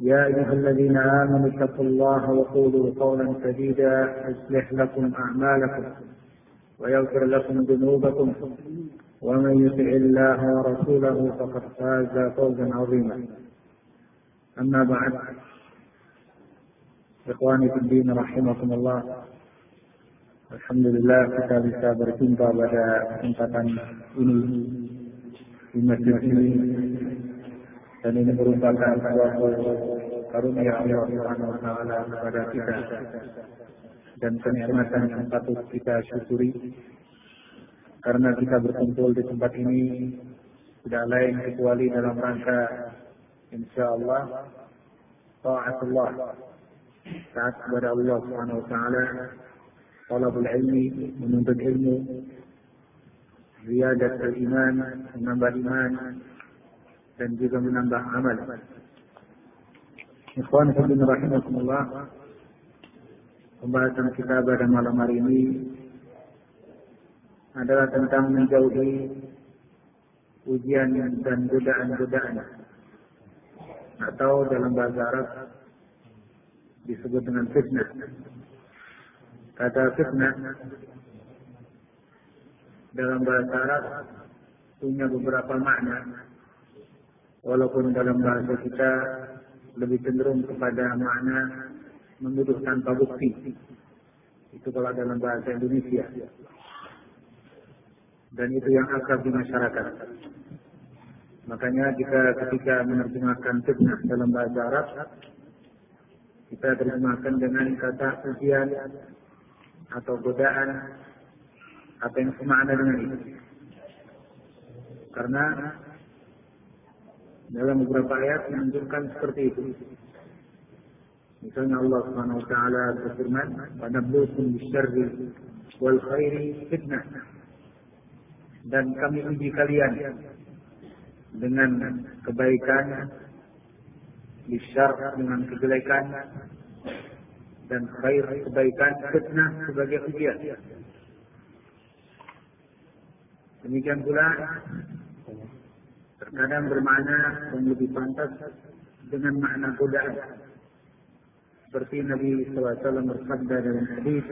يا أيها الذين آمنوا اتقوا الله وقولوا قولا سديدا يصلح لكم أعمالكم ويغفر لكم ذنوبكم ومن يطع الله ورسوله فقد فاز فوزا عظيما. أما بعد إخواني في الدين رحمكم الله Alhamdulillah kita bisa berjumpa pada kesempatan ini di masjid ini dan ini merupakan suatu karunia Allah Subhanahu wa taala kepada kita. Dan kenikmatan yang patut kita syukuri. Karena kita berkumpul di tempat ini tidak lain kecuali dalam rangka insyaallah taatullah taat kepada Allah Subhanahu wa taala talabul ilmi menuntut ilmu ziyadat iman menambah iman dan juga menambah amal Ikhwan rahimakumullah Pembahasan kita pada malam hari ini adalah tentang menjauhi ujian dan godaan-godaan atau dalam bahasa Arab disebut dengan fitnah. Kata fitnah dalam bahasa Arab punya beberapa makna. Walaupun dalam bahasa kita lebih cenderung kepada makna menuduh tanpa bukti. Itu kalau dalam bahasa Indonesia. Dan itu yang akrab di masyarakat. Makanya kita ketika menerjemahkan fitnah dalam bahasa Arab, kita terjemahkan dengan kata ujian atau godaan apa yang semakna dengan itu. Karena dalam beberapa ayat menunjukkan seperti itu. Misalnya Allah Subhanahu wa taala berfirman, "Wanabluukum bisyarri wal khairi fitnah." Dan kami uji kalian dengan kebaikan, bisyar dengan kejelekan, dan khair kebaikan fitnah sebagai ujian. Demikian pula terkadang bermakna yang lebih pantas dengan makna godaan. Seperti Nabi SAW bersabda dalam hadis,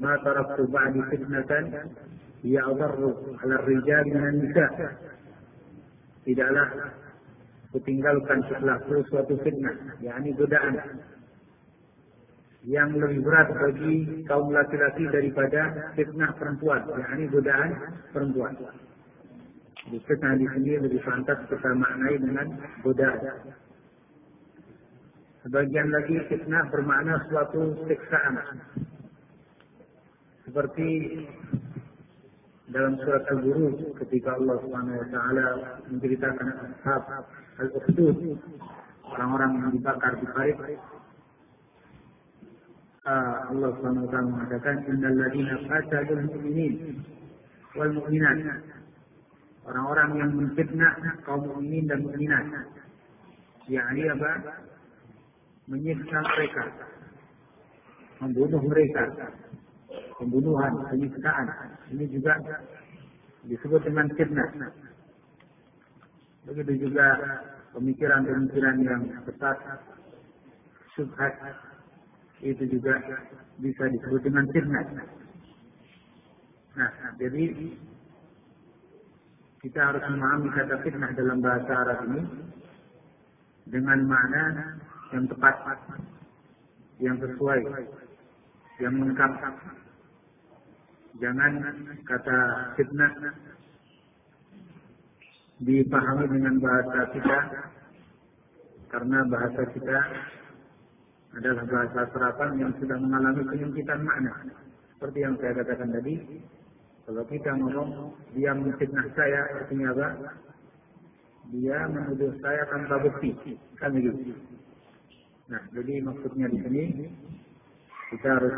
maka taraktu ba'di fitnatan ya adarru 'ala rijal min nisa Tidaklah kutinggalkan setelah suatu fitnah, yakni godaan yang lebih berat bagi kaum laki-laki daripada fitnah perempuan, yakni godaan perempuan di fitnah di sini lebih pantas kita maknai dengan godaan Sebagian lagi fitnah bermakna suatu siksaan. Seperti dalam surat Al-Buruj ketika Allah Subhanahu wa taala menceritakan ashab al-ukhdud orang-orang yang dibakar di parit Allah Subhanahu mengatakan innal ladzina qatalul mu'minin wal mu'minat orang-orang yang menfitnah kaum mukminin dan mukminat yakni apa menyiksa mereka, membunuh mereka, pembunuhan, penyiksaan. Ini juga disebut dengan fitnah. Begitu juga pemikiran-pemikiran yang sesat, subhat, itu juga bisa disebut dengan fitnah. Nah, jadi kita harus memahami kata fitnah dalam bahasa Arab ini dengan makna yang tepat, yang sesuai yang lengkap. Jangan kata fitnah dipahami dengan bahasa kita karena bahasa kita adalah bahasa serapan yang sudah mengalami penyempitan makna. Seperti yang saya katakan tadi, kalau kita ngomong dia menfitnah saya artinya apa? Dia menuduh saya tanpa bukti, kan begitu. Nah, jadi maksudnya di sini kita harus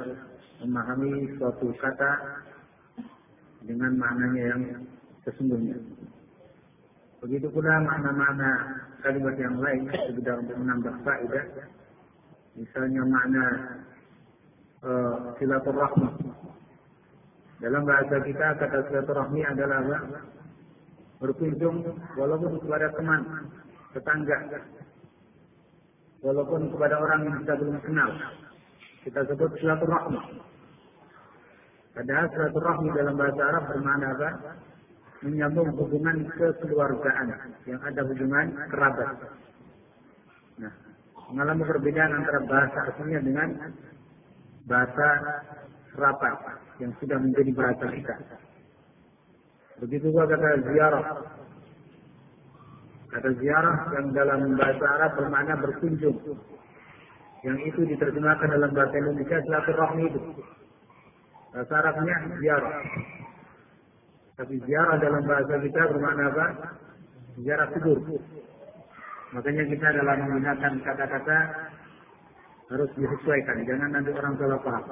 memahami suatu kata dengan maknanya yang sesungguhnya. Begitu pula makna-makna kalimat yang lain sekedar untuk menambah faedah. Misalnya makna uh, silaturahmi. Dalam bahasa kita kata silaturahmi adalah apa? Berkunjung walaupun kepada teman, tetangga, walaupun kepada orang yang kita belum kenal. Kita sebut silaturahmi. Padahal silaturahmi dalam bahasa Arab bermakna apa? Menyambung hubungan kekeluargaan yang ada hubungan kerabat. Nah, mengalami perbedaan antara bahasa aslinya dengan bahasa serapat yang sudah menjadi bahasa kita. Begitu juga kata ziarah. Kata ziarah yang dalam bahasa Arab bermakna berkunjung. Yang itu diterjemahkan dalam bahasa Indonesia silaturahmi itu. Bahasa Arabnya ziarah. Tapi ziarah dalam bahasa kita bermakna apa? Ziarah kubur. Makanya kita dalam menggunakan kata-kata harus disesuaikan. Jangan nanti orang salah paham.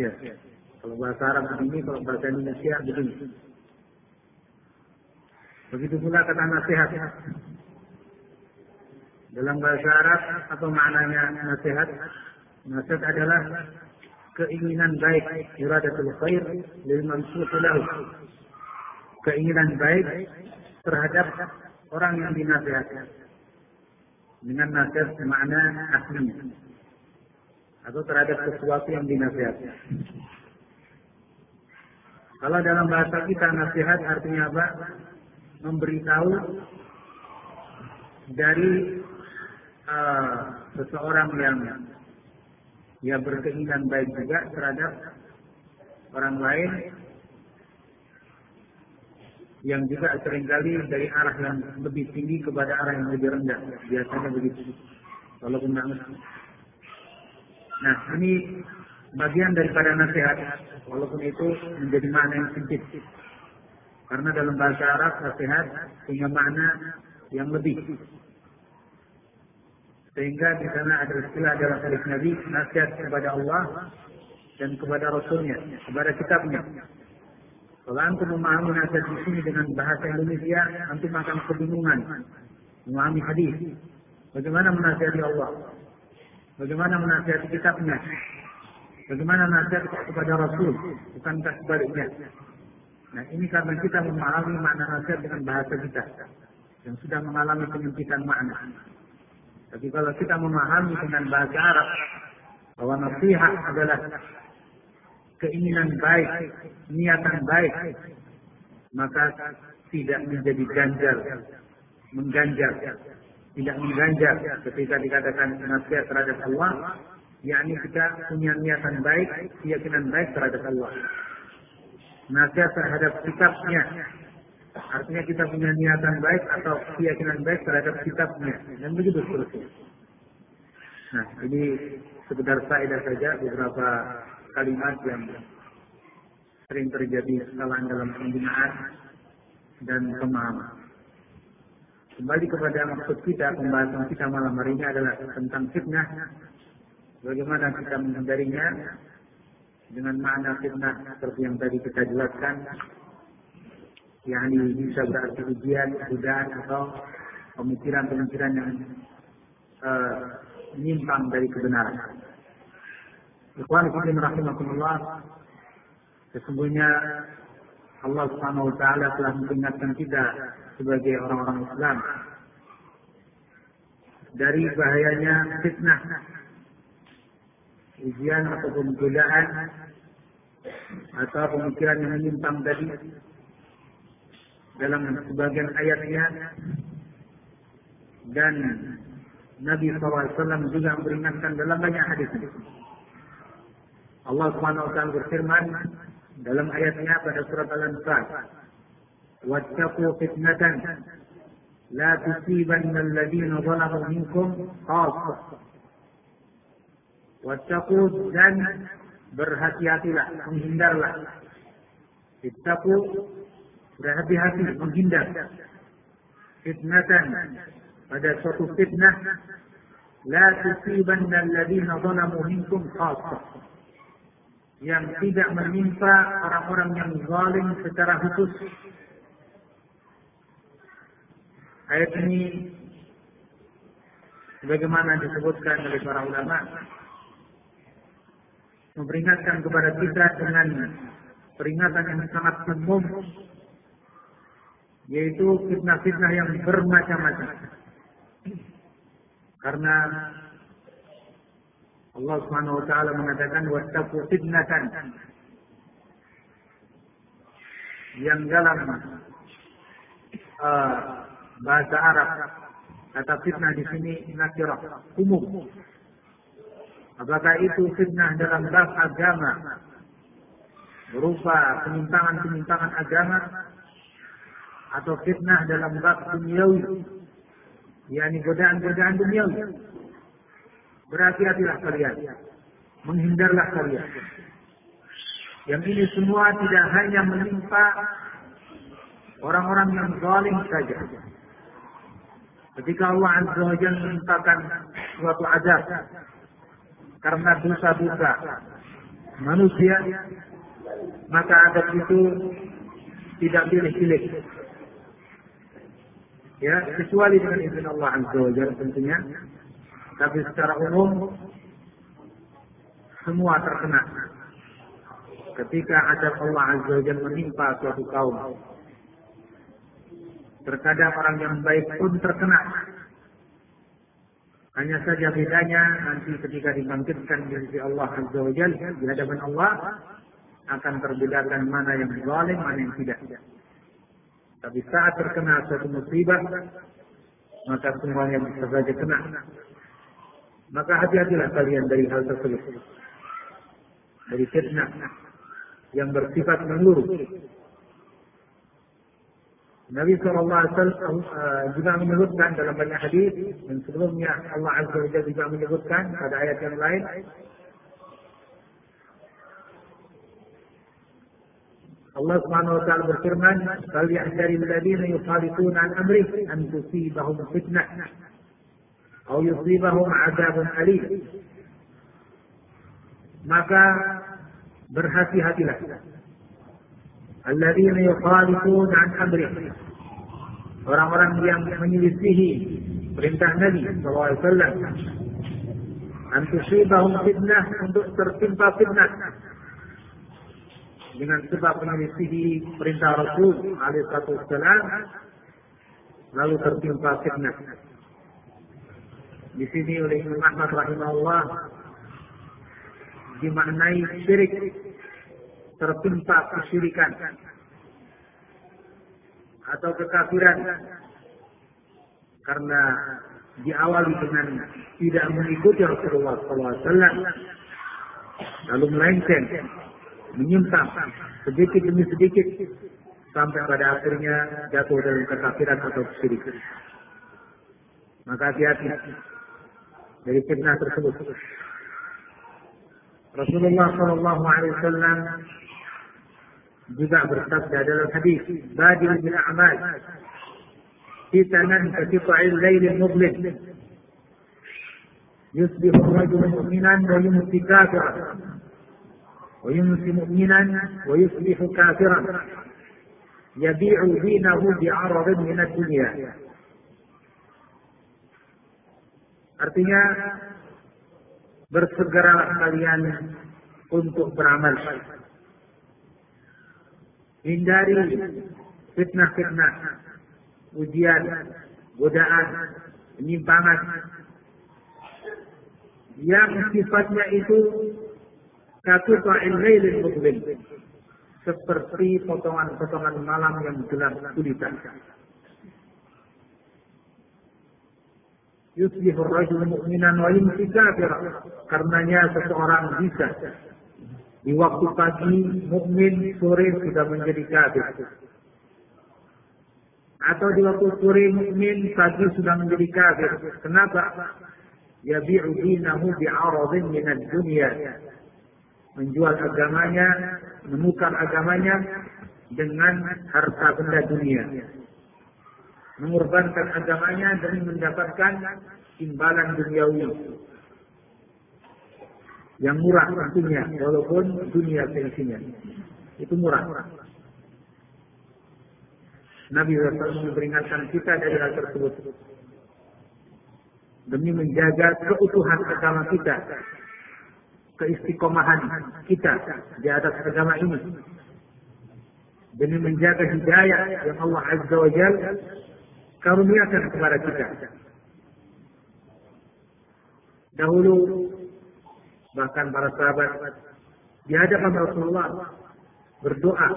Ya. Kalau bahasa Arab begini, kalau bahasa Indonesia begini. Begitu pula kata nasihat. Dalam bahasa Arab apa maknanya nasihat? Nasihat adalah keinginan baik, iradatul khair lil mansuh lahu. Keinginan baik terhadap orang yang dinasihatkan dengan nasihat makna aslinya atau terhadap sesuatu yang dinasihatkan. Kalau dalam bahasa kita nasihat artinya apa? Memberitahu dari uh, seseorang yang ya berkeinginan baik juga terhadap orang lain yang juga sering kali dari arah yang lebih tinggi kepada arah yang lebih rendah. Biasanya begitu. Walaupun mesti. Nah, ini bagian daripada nasihat. Walaupun itu menjadi makna yang sempit. Karena dalam bahasa Arab nasihat punya makna yang lebih. Sehingga di sana ada istilah dalam hadis Nabi nasihat kepada Allah dan kepada Rasulnya, kepada kitabnya. Kalau antum memahami nasihat di sini dengan bahasa Indonesia, antum akan kebingungan memahami hadis. Bagaimana menasihati Allah? Bagaimana menasihati kitabnya? Bagaimana nasihat kepada Rasul? Bukankah sebaliknya? Nah ini karena kita memahami makna nasihat dengan bahasa kita yang sudah mengalami penyempitan makna. Tapi kalau kita memahami dengan bahasa Arab bahwa nasihat adalah keinginan baik, niatan baik, maka tidak menjadi ganjal, mengganjal, tidak mengganjal ketika dikatakan nasihat terhadap Allah, yakni kita punya niatan baik, keyakinan baik terhadap Allah. Nasihat terhadap sikapnya, artinya kita punya niatan baik atau keyakinan baik terhadap sikapnya, dan begitu seterusnya. Nah, ini sekedar faedah saja beberapa kalimat yang sering terjadi kesalahan dalam penggunaan dan pemahaman. Kembali kepada maksud kita, pembahasan kita malam hari ini adalah tentang fitnah. Bagaimana kita menghindarinya dengan makna fitnah seperti yang tadi kita jelaskan. yakni bisa berarti ujian, godaan atau pemikiran-pemikiran yang uh, menyimpang dari kebenaran. Ikhwan fillah rahimakumullah. Sesungguhnya Allah Subhanahu wa taala telah memperingatkan kita sebagai orang-orang Islam. Dari bahayanya fitnah, ujian ataupun godaan atau pemikiran yang menyimpang tadi dalam sebagian ayatnya dan Nabi SAW juga memperingatkan dalam banyak hadis. Allah Subhanahu wa taala berfirman dalam ayatnya pada surat Al-Anfal, "Wattaqu fitnatan la tusibanna alladziina zalamu minkum khassah." Wattaqu dan berhati-hatilah, menghindarlah. Ittaqu berhati-hati, menghindar. Fitnatan pada suatu fitnah la tusibanna alladziina zalamu minkum khassah yang tidak menimpa orang-orang yang zalim secara khusus. Ayat ini bagaimana disebutkan oleh para ulama memperingatkan kepada kita dengan peringatan yang sangat umum yaitu fitnah-fitnah yang bermacam-macam. Karena Allah Subhanahu wa taala mengatakan wattaqu fitnatan. Yang dalam uh, bahasa Arab kata fitnah di sini nakirah umum. Apakah itu fitnah dalam bab agama? Berupa penyimpangan-penyimpangan agama? Atau fitnah dalam bab duniawi? Yakni godaan-godaan duniawi Berhati-hatilah kalian. Menghindarlah kalian. Yang ini semua tidak hanya menimpa orang-orang yang zalim saja. Ketika Allah Azza wa Jalla menimpakan suatu azab karena dosa-dosa manusia, maka adab itu tidak pilih-pilih. Ya, kecuali dengan izin Allah Azza wa Jalla tentunya. Tapi secara umum semua terkena. Ketika adab Allah Azza wa menimpa suatu kaum. Terkadang orang yang baik pun terkena. Hanya saja bedanya nanti ketika dibangkitkan di sisi Allah Azza wa Jalla di hadapan Allah akan terbedakan mana yang zalim, mana yang tidak. Tapi saat terkena suatu musibah, maka semuanya bisa saja kena. Maka hati-hatilah kalian dari hal tersebut. Dari fitnah yang bersifat menyeluruh. Nabi SAW uh, juga menyebutkan dalam banyak hadis dan sebelumnya Allah Azza wa Jalla juga menyebutkan pada ayat yang lain Allah Subhanahu wa taala berfirman, "Fal yahdari alladziina yukhalifuna an amri an tusibahum fitnah atau yusibahum adabun alim. Maka berhati-hatilah. Alladzina yukhalifun an amri. Orang-orang yang menyelisihi perintah Nabi SAW. An tusibahum fitnah untuk tertimpa fitnah. Dengan sebab menyelisihi perintah Rasul alaihi lalu tertimpa fitnah. Di sini oleh Imam Ahmad rahimahullah dimaknai syirik tertimpa kesyirikan atau kekafiran karena diawali dengan tidak mengikuti Rasulullah SAW lalu melenceng menyimpang sedikit demi sedikit sampai pada akhirnya jatuh dalam kekafiran atau kesyirikan. Maka hati-hati يعني كيف نعرف الحدث رسول الله صلى الله عليه وسلم جدع بالقصد هذا الحديث. بادئ بالأعمال. في تمام في طعيل ليل مظلم. يصبح الرجل مؤمنا ويمسي كافرا. ويمسي مؤمنا ويصبح كافرا. يبيع دينه بعرض من الدنيا. Artinya bersegeralah kalian untuk beramal. Hindari fitnah-fitnah, ujian, godaan, penyimpangan yang sifatnya itu katuqa'il lailil mudlim seperti potongan-potongan malam yang gelap gulita. Yusbihur rajul mu'minan wa yumsi kafir. Karenanya seseorang bisa Di waktu pagi mukmin, sore sudah menjadi kafir. Atau di waktu sore mukmin, pagi sudah menjadi kafir. Kenapa? Yabi'u dinahu bi'aradin minad dunia. Menjual agamanya, menukar agamanya dengan harta benda dunia. Mengorbankan agamanya demi mendapatkan imbalan duniawi. Yang murah tentunya walaupun dunia seisinya itu murah. Nabi SAW memperingatkan kita dari hal tersebut. Demi menjaga keutuhan agama kita keistiqomahan kita di atas agama ini. Demi menjaga hidayah yang Allah Azza wa Jal karuniakan kepada kita dahulu bahkan para sahabat di hadapan Rasulullah berdoa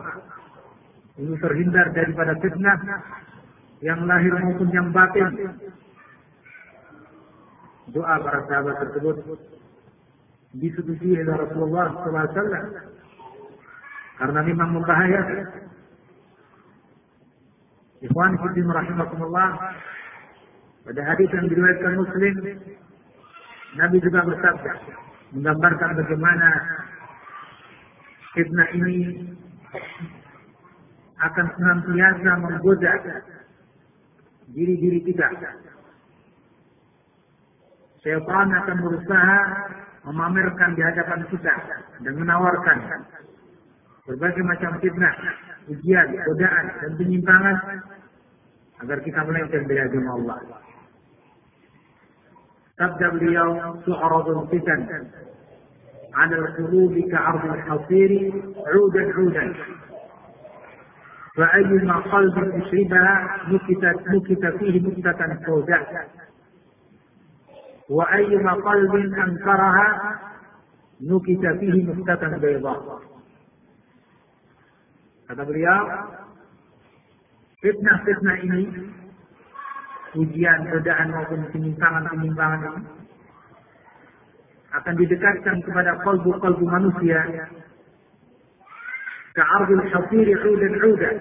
untuk terhindar daripada fitnah yang lahir maupun yang batin. Doa para sahabat tersebut disetujui oleh Rasulullah SAW karena memang membahayakan. Ikhwan fillah rahimakumullah pada hadis yang diriwayatkan Muslim Nabi juga bersabda menggambarkan bagaimana fitnah ini akan senantiasa menggoda diri-diri kita. Syaitan akan berusaha memamerkan di hadapan kita dan menawarkan berbagai macam fitnah, ujian, godaan, dan penyimpangan agar kita melenceng dari agama Allah. تبدأ اليوم تعرض الفتن على القلوب كعرض الحصير عودا عودا فأيما قلب تشربها نكتت نكت فيه نكتة سوداء وأيما قلب أنكرها نكت فيه نكتة بيضاء kata beliau fitnah-fitnah ini ujian, godaan maupun penyimpangan-penyimpangan ini akan didekatkan kepada kalbu-kalbu manusia ka'ardul hafiri udan uda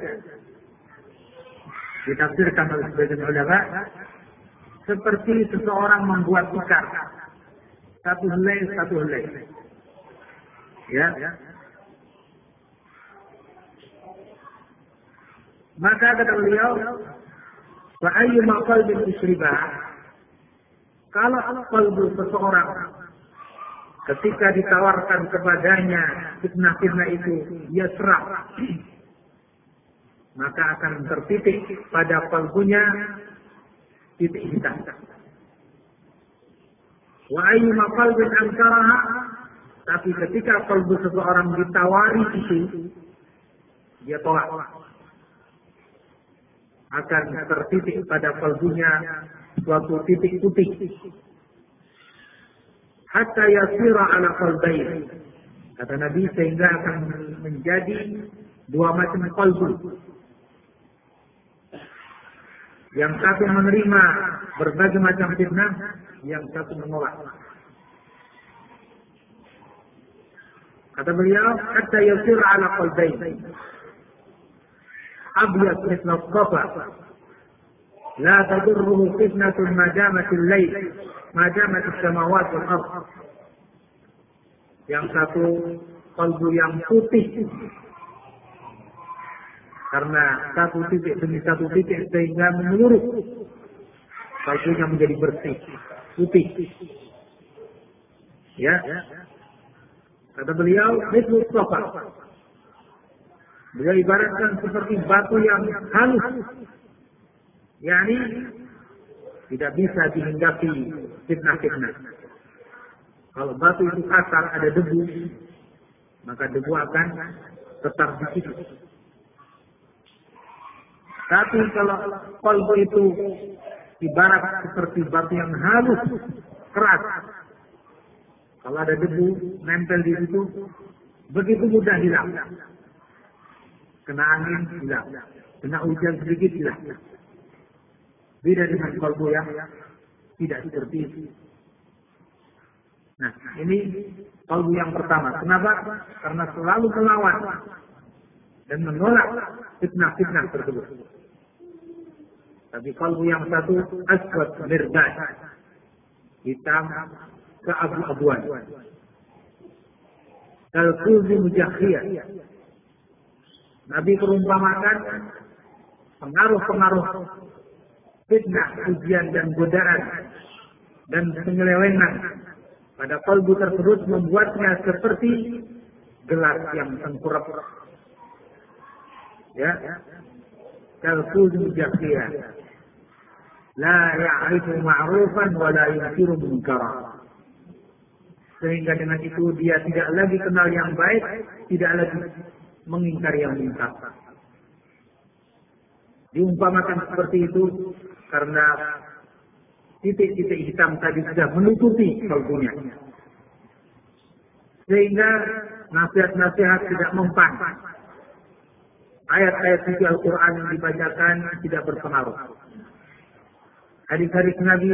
ditafsirkan oleh sebagian ulama seperti seseorang membuat tikar. Satu helai satu helai. Ya maka kata beliau Wa ayyuma qalbin usriba kalau kalbu seseorang ketika ditawarkan kepadanya fitnah-fitnah itu dia serap maka akan tertitik pada kalbunya titik hitam. Wa ayyuma qalbin ankaraha tapi ketika kalbu seseorang ditawari itu dia tolak akan tertitik pada kalbunya suatu titik putih. Hatta yasira ala qalbain. Kata Nabi sehingga akan menjadi dua macam kalbu. Yang satu menerima berbagai macam fitnah, yang satu menolak. Kata beliau, hatta yasira ala qalbain. أبيض مثل الصفا لا تضره فتنة ما دامت الليل ما دامت السماوات والأرض yang satu kalbu yang putih karena satu titik demi satu titik sehingga menyeluruh kalbunya menjadi bersih putih ya kata beliau itu sofa Beliau ibaratkan seperti batu yang halus. yakni tidak bisa dihinggapi fitnah-fitnah. Kalau batu itu kasar, ada debu, maka debu akan tetap di situ. Tapi kalau kolbu itu ibarat seperti batu yang halus, keras. Kalau ada debu nempel di situ, begitu mudah hilang kena angin hilang, kena hujan sedikit hilang. Beda dengan kalbu yang tidak seperti itu. Nah, ini kalbu yang pertama. Kenapa? Karena selalu melawan dan menolak fitnah-fitnah tersebut. Tapi kalbu yang satu aswad mirdad. Hitam keabu-abuan. Kalkuzi mujakhiyah. Nabi perumpamakan pengaruh-pengaruh fitnah, ujian dan godaan dan penyelewengan pada kalbu tersebut membuatnya seperti gelas yang tengkurap. Ya, kalkuz mujakhiyah. La ya'rifu ma'rufan wa la yunkiru munkara. Sehingga dengan itu dia tidak lagi kenal yang baik, tidak lagi mengingkari yang munkar. Diumpamakan seperti itu karena titik-titik hitam tadi sudah menutupi kalbunya. Sehingga nasihat-nasihat tidak mempan. Ayat-ayat suci Al-Quran yang dibacakan tidak berpengaruh. Hadis-hadis Nabi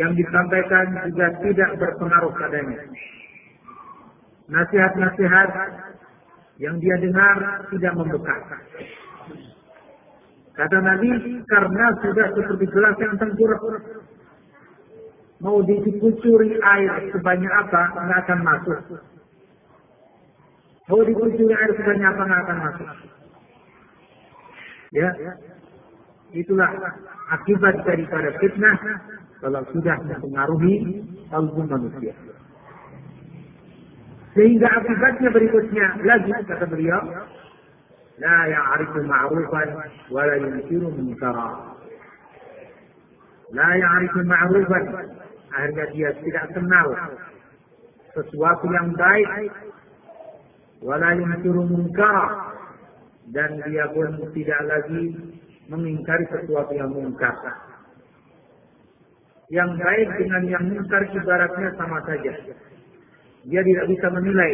yang disampaikan juga tidak berpengaruh padanya. Nasihat-nasihat yang dia dengar tidak membekas. Kata Nabi, karena sudah seperti gelas yang tengkurap. Mau dikucuri air sebanyak apa, nggak akan masuk. Mau dikucuri air sebanyak apa, nggak akan masuk. Ya, itulah akibat daripada fitnah kalau sudah mempengaruhi kalbu manusia. Sehingga akibatnya berikutnya lagi kata beliau, la ya'rifu ma'rufan wa la yunkiru munkara. La ya'rifu ma'rufan akhirnya dia tidak kenal sesuatu yang baik wa la yunkiru munkara dan dia pun tidak lagi mengingkari sesuatu yang mungkar. Yang baik dengan yang mungkar ibaratnya sama saja. Dia tidak bisa menilai.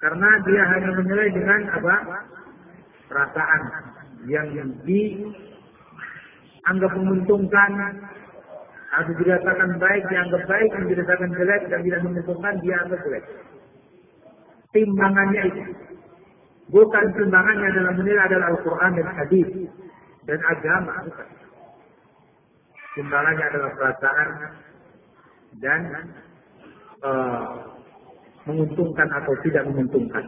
Karena dia hanya menilai dengan apa? Perasaan yang dianggap menguntungkan atau dirasakan baik, dianggap baik, yang dirasakan jelek dan tidak menguntungkan, dia anggap jelek. Timbangannya itu. Bukan timbangannya dalam menilai adalah Al-Quran dan Hadis dan agama. Bukan. Timbangannya adalah perasaan dan uh, menguntungkan atau tidak menguntungkan.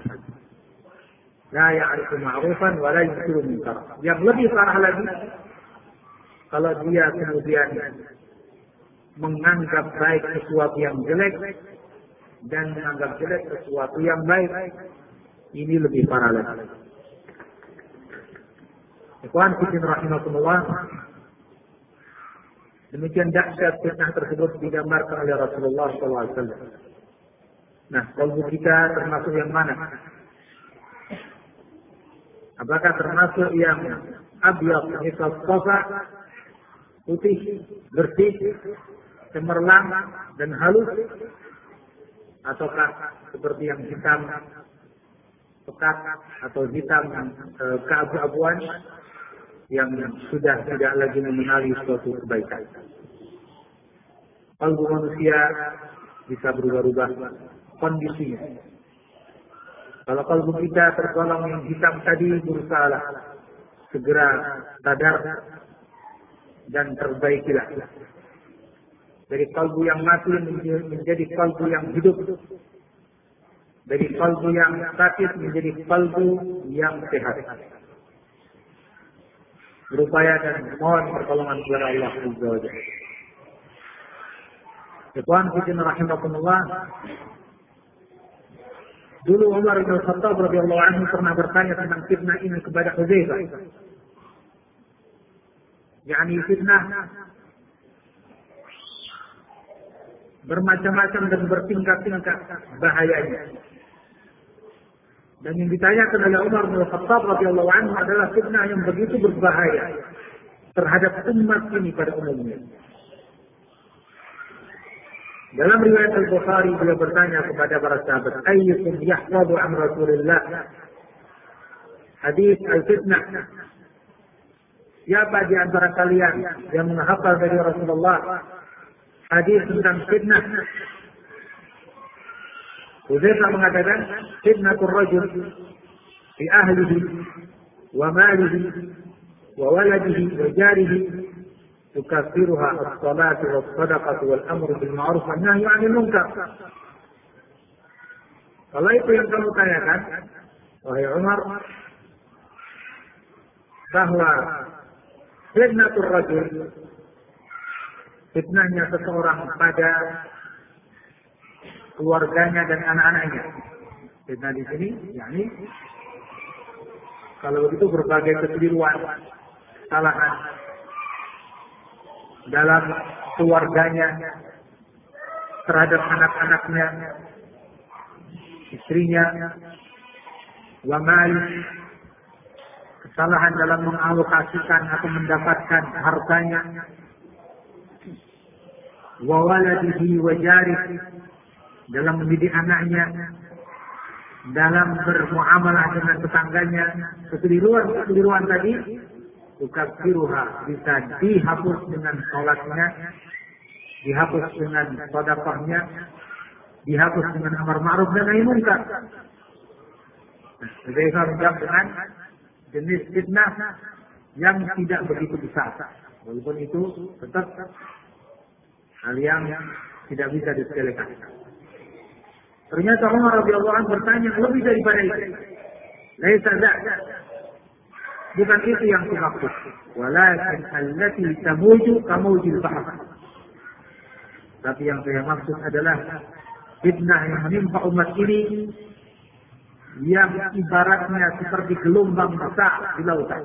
La ya'rifu ma'rufan wa la yusiru munkar. Yang lebih parah lagi kalau dia kemudian menganggap baik sesuatu yang jelek dan menganggap jelek sesuatu yang baik ini lebih parah lagi. Ikhwan Fitin Rahimahullah Demikian dahsyat fitnah tersebut digambarkan oleh Rasulullah SAW. Nah, kalbu kita termasuk yang mana? Apakah termasuk yang abyad, misal kosa, putih, bersih, cemerlang, dan halus? Ataukah seperti yang hitam, pekat atau hitam e, keabu-abuan yang sudah tidak lagi mengenali suatu kebaikan. Kalbu manusia bisa berubah-ubah kondisinya. Kalau kalbu kita tergolong yang hitam tadi berusaha segera sadar dan perbaikilah. Dari kalbu yang mati menjadi kalbu yang hidup dari kalbu yang sakit menjadi kalbu yang sehat. Berupaya dan mohon pertolongan kepada Allah Azza wa Jalla. Ikhwan Fitin Rahimahumullah Dulu Umar bin Khattab radhiyallahu anhu pernah bertanya tentang fitnah ini kepada Hudzaifah. Yani fitnah bermacam-macam dan bertingkat-tingkat bahayanya. Dan yang ditanyakan oleh Umar bin Khattab radhiyallahu anhu adalah fitnah yang begitu berbahaya terhadap umat ini pada umumnya. Dalam riwayat Al-Bukhari beliau bertanya kepada para sahabat, "Ayyukum yahfadhu an Rasulillah?" Hadis al-fitnah. Siapa di antara kalian yang menghafal dari Rasulullah hadis tentang fitnah. Hudzaifah mengatakan fitnatul rajul fi ahlihi wa malihi wa waladihi wa jarihi tukaffiruha as-salatu was-sadaqatu wal amru bil ma'ruf wan nahyu 'anil munkar. Kalau itu yang kamu tanyakan, wahai Umar, bahwa fitnatul rajul fitnahnya seseorang pada keluarganya dan anak-anaknya. Fitnah di sini, yakni kalau begitu berbagai kekeliruan, kesalahan dalam keluarganya, terhadap anak-anaknya, istrinya, wamal, kesalahan dalam mengalokasikan atau mendapatkan hartanya, wawaladihi wajari dalam mendidik anaknya, dalam bermuamalah dengan tetangganya, kekeliruan-kekeliruan tadi, tukafiruha bisa dihapus dengan sholatnya, dihapus dengan sodakahnya, dihapus dengan amar ma'ruf dan nahi munkar. Nah, menjawab dengan jenis fitnah yang tidak begitu besar. Walaupun itu tetap hal yang tidak bisa disepelekan. Ternyata Umar radhiyallahu anhu bertanya lebih daripada itu. Laisa Bukan itu yang dimaksud. Walakin allati tamuju kamujil bahr. Tapi yang saya maksud adalah fitnah yang menimpa umat ini yang ibaratnya seperti gelombang besar di lautan.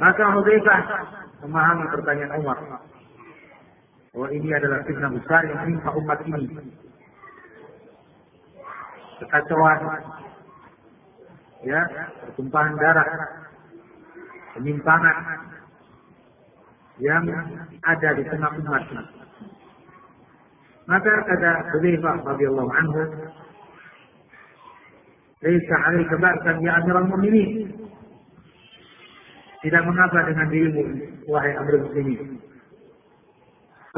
Maka Hudzaifah memahami pertanyaan Umar bahwa ini adalah fitnah besar yang menimpa umat ini. Kekacauan, ya, pertumpahan darah, penyimpangan yang ada di tengah umat ini. Maka kata Hudzaifah radhiyallahu anhu, "Laisa 'alaika ba'san ya Amirul Mu'minin." Tidak mengapa dengan dirimu wahai Amirul Mukminin.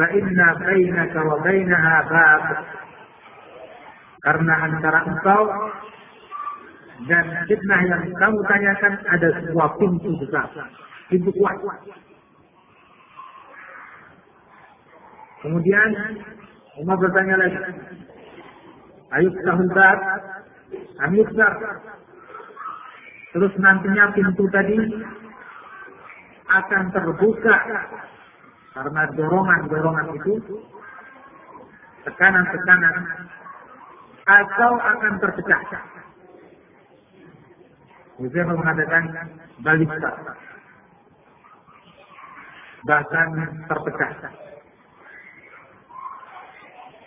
Bainaka wa bainaha bab. Karena antara engkau dan fitnah yang kamu tanyakan ada sebuah pintu besar, pintu kuat. Kemudian Umar bertanya lagi, Ayub tahuntar, Ayub Terus nantinya pintu tadi akan terbuka karena dorongan-dorongan itu tekanan-tekanan atau akan terpecah. Bisa mengatakan balista. Bahkan terpecah.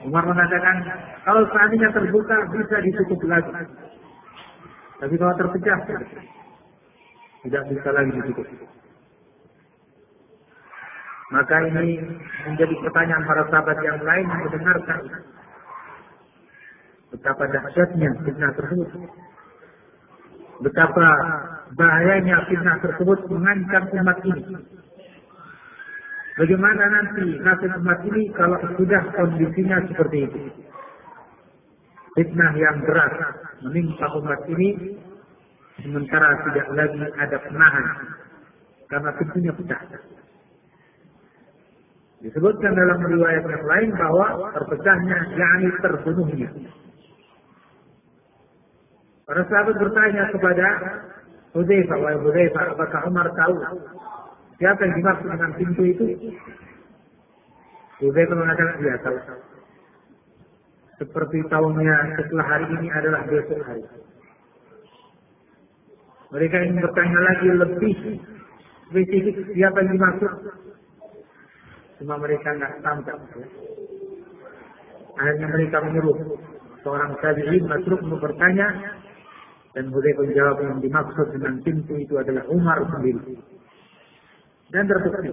Umar mengatakan, kalau seandainya terbuka bisa ditutup lagi. Tapi kalau terpecah, tidak bisa lagi ditutup. Maka ini menjadi pertanyaan para sahabat yang lain yang mendengarkan. Betapa dahsyatnya fitnah tersebut. Betapa bahayanya fitnah tersebut mengancam umat ini. Bagaimana nanti nasib umat ini kalau sudah kondisinya seperti itu? Fitnah yang berat menimpa umat ini sementara tidak lagi ada penahan karena pintunya pecah. Disebutkan dalam riwayat yang lain bahwa terpecahnya yakni terbunuhnya. Para sahabat bertanya kepada Hudzaifah, wahai Hudzaifah, apakah Umar tahu Siapa yang dimaksud dengan pintu itu? Hudzaifah mengatakan, dia tahu. Seperti tahunnya setelah hari ini adalah besok hari. Mereka ingin bertanya lagi lebih spesifik siapa yang dimaksud. Cuma mereka nggak tangkap. Ya. Akhirnya mereka menyuruh seorang tabi'in masuk untuk bertanya dan Hudzaifah menjawab yang dimaksud dengan pintu itu adalah Umar sendiri. Dan terbukti.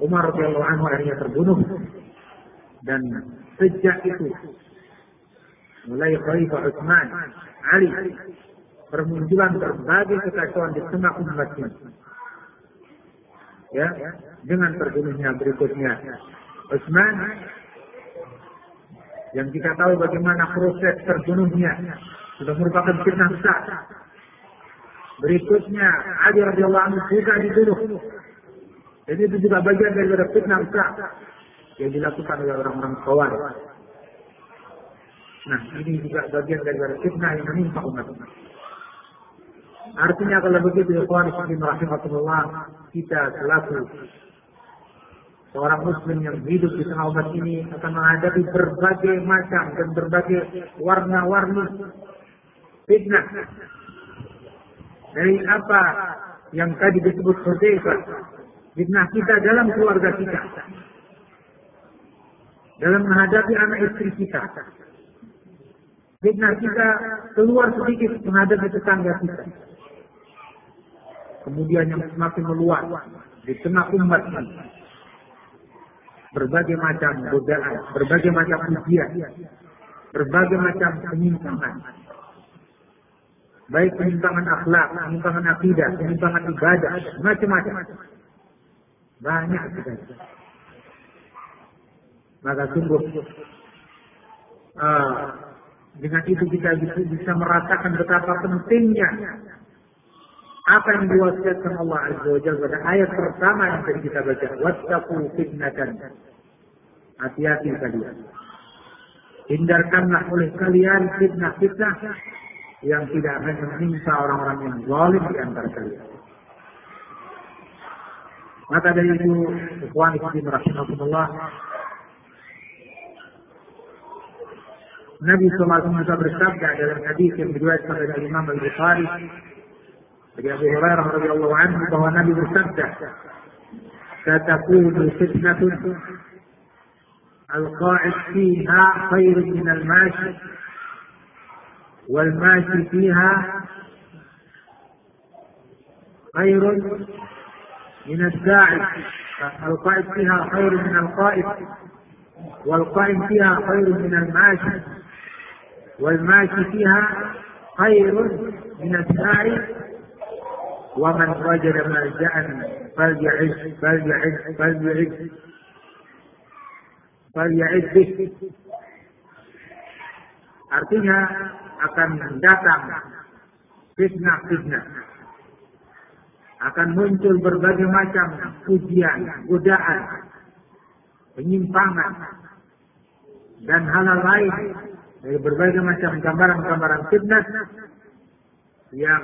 Umar radhiyallahu anhu akhirnya terbunuh. Dan sejak itu mulai Khalifah Utsman, Ali bermunculan berbagai kekacauan di tengah umat ini. Ya, dengan terbunuhnya berikutnya Utsman yang kita tahu bagaimana proses terbunuhnya sudah merupakan fitnah besar. Berikutnya Ali radhiyallahu anhu juga dibunuh. Jadi itu juga bagian dari fitnah besar yang dilakukan oleh orang-orang Khawarij. Nah, ini juga bagian dari fitnah yang menimpa umat. Artinya kalau begitu, ikhwan fillah rahimahullah, kita selaku seorang muslim yang hidup di tengah umat ini akan menghadapi berbagai macam dan berbagai warna-warni fitnah. Dari apa yang tadi disebut Hudzaifah, fitnah kita dalam keluarga kita. Dalam menghadapi anak istri kita. Fitnah kita keluar sedikit menghadapi tetangga kita. Kemudian yang semakin meluas di tengah umat ini berbagai macam godaan, berbagai macam ujian, berbagai macam penyimpangan. Baik penyimpangan akhlak, penyimpangan akidah, penyimpangan ibadah, macam-macam. Banyak sekali. Maka sungguh uh, dengan itu kita bisa, bisa merasakan betapa pentingnya apa yang diwasiatkan Allah Azza wa Jalla pada ayat pertama yang tadi kita baca. Wattaqu fitnatan. Hati-hati kalian. Hindarkanlah oleh kalian fitnah-fitnah yang tidak hanya menimpa orang-orang yang zalim di antara kalian. Maka dari itu, ikhwan ibn rahimahumullah, Nabi SAW bersabda dalam hadis yang diriwayatkan oleh Imam Al-Bukhari ابي هريرة رضي الله عنه فهو النبي مستمتع. ستكون فتنة القاعد فيها خير من الماشي والماشي فيها خير من الداعي. القائد فيها خير من القائد والقائد فيها خير من الماشي والماشي فيها خير من الداعي. ومن وجد ملجأ فليعز فليعز فليعز فليعز به Artinya akan datang fitnah-fitnah. Akan muncul berbagai macam ujian, godaan, penyimpangan, dan hal-hal lain dari berbagai macam gambaran-gambaran fitnah yang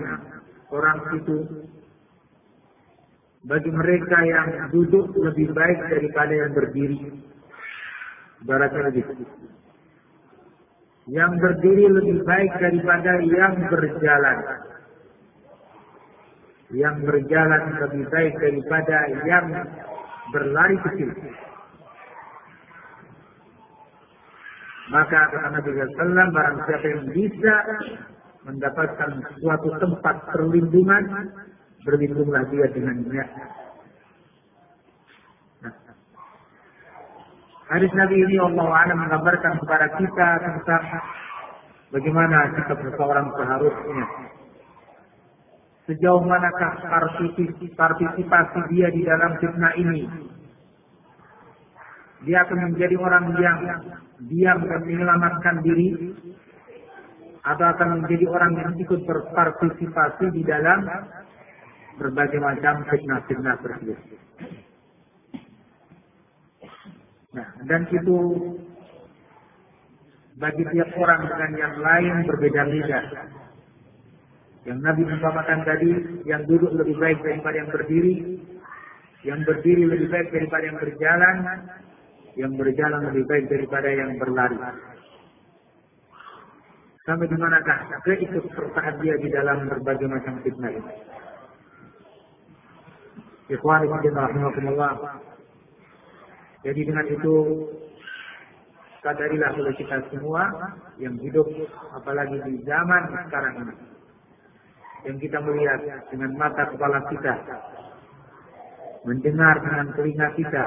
orang itu bagi mereka yang duduk lebih baik daripada yang berdiri. Baratnya begitu. Yang berdiri lebih baik daripada yang berjalan. Yang berjalan lebih baik daripada yang berlari kecil. Maka kata Nabi Sallam barang siapa yang bisa mendapatkan suatu tempat perlindungan, berlindunglah dia dengannya. Nah, hadis Nabi ini Allah Alam menggambarkan kepada kita tentang bagaimana kita seseorang seharusnya. Sejauh manakah partisipasi dia di dalam fitnah ini? Dia akan menjadi orang yang diam dan menyelamatkan diri atau akan menjadi orang yang ikut berpartisipasi di dalam berbagai macam fitnah-fitnah tersebut. Nah, dan itu bagi tiap orang dengan yang lain berbeda-beda. Yang Nabi umpamakan tadi, yang duduk lebih baik daripada yang berdiri, yang berdiri lebih baik daripada yang berjalan, yang berjalan lebih baik daripada yang berlari. Sampai di manakah keikut sertaan dia di dalam berbagai macam fitnah ini. Ikhwan rahimahumullah. Jadi dengan itu sadarilah oleh kita semua yang hidup apalagi di zaman sekarang ini. Yang kita melihat dengan mata kepala kita, mendengar dengan telinga kita,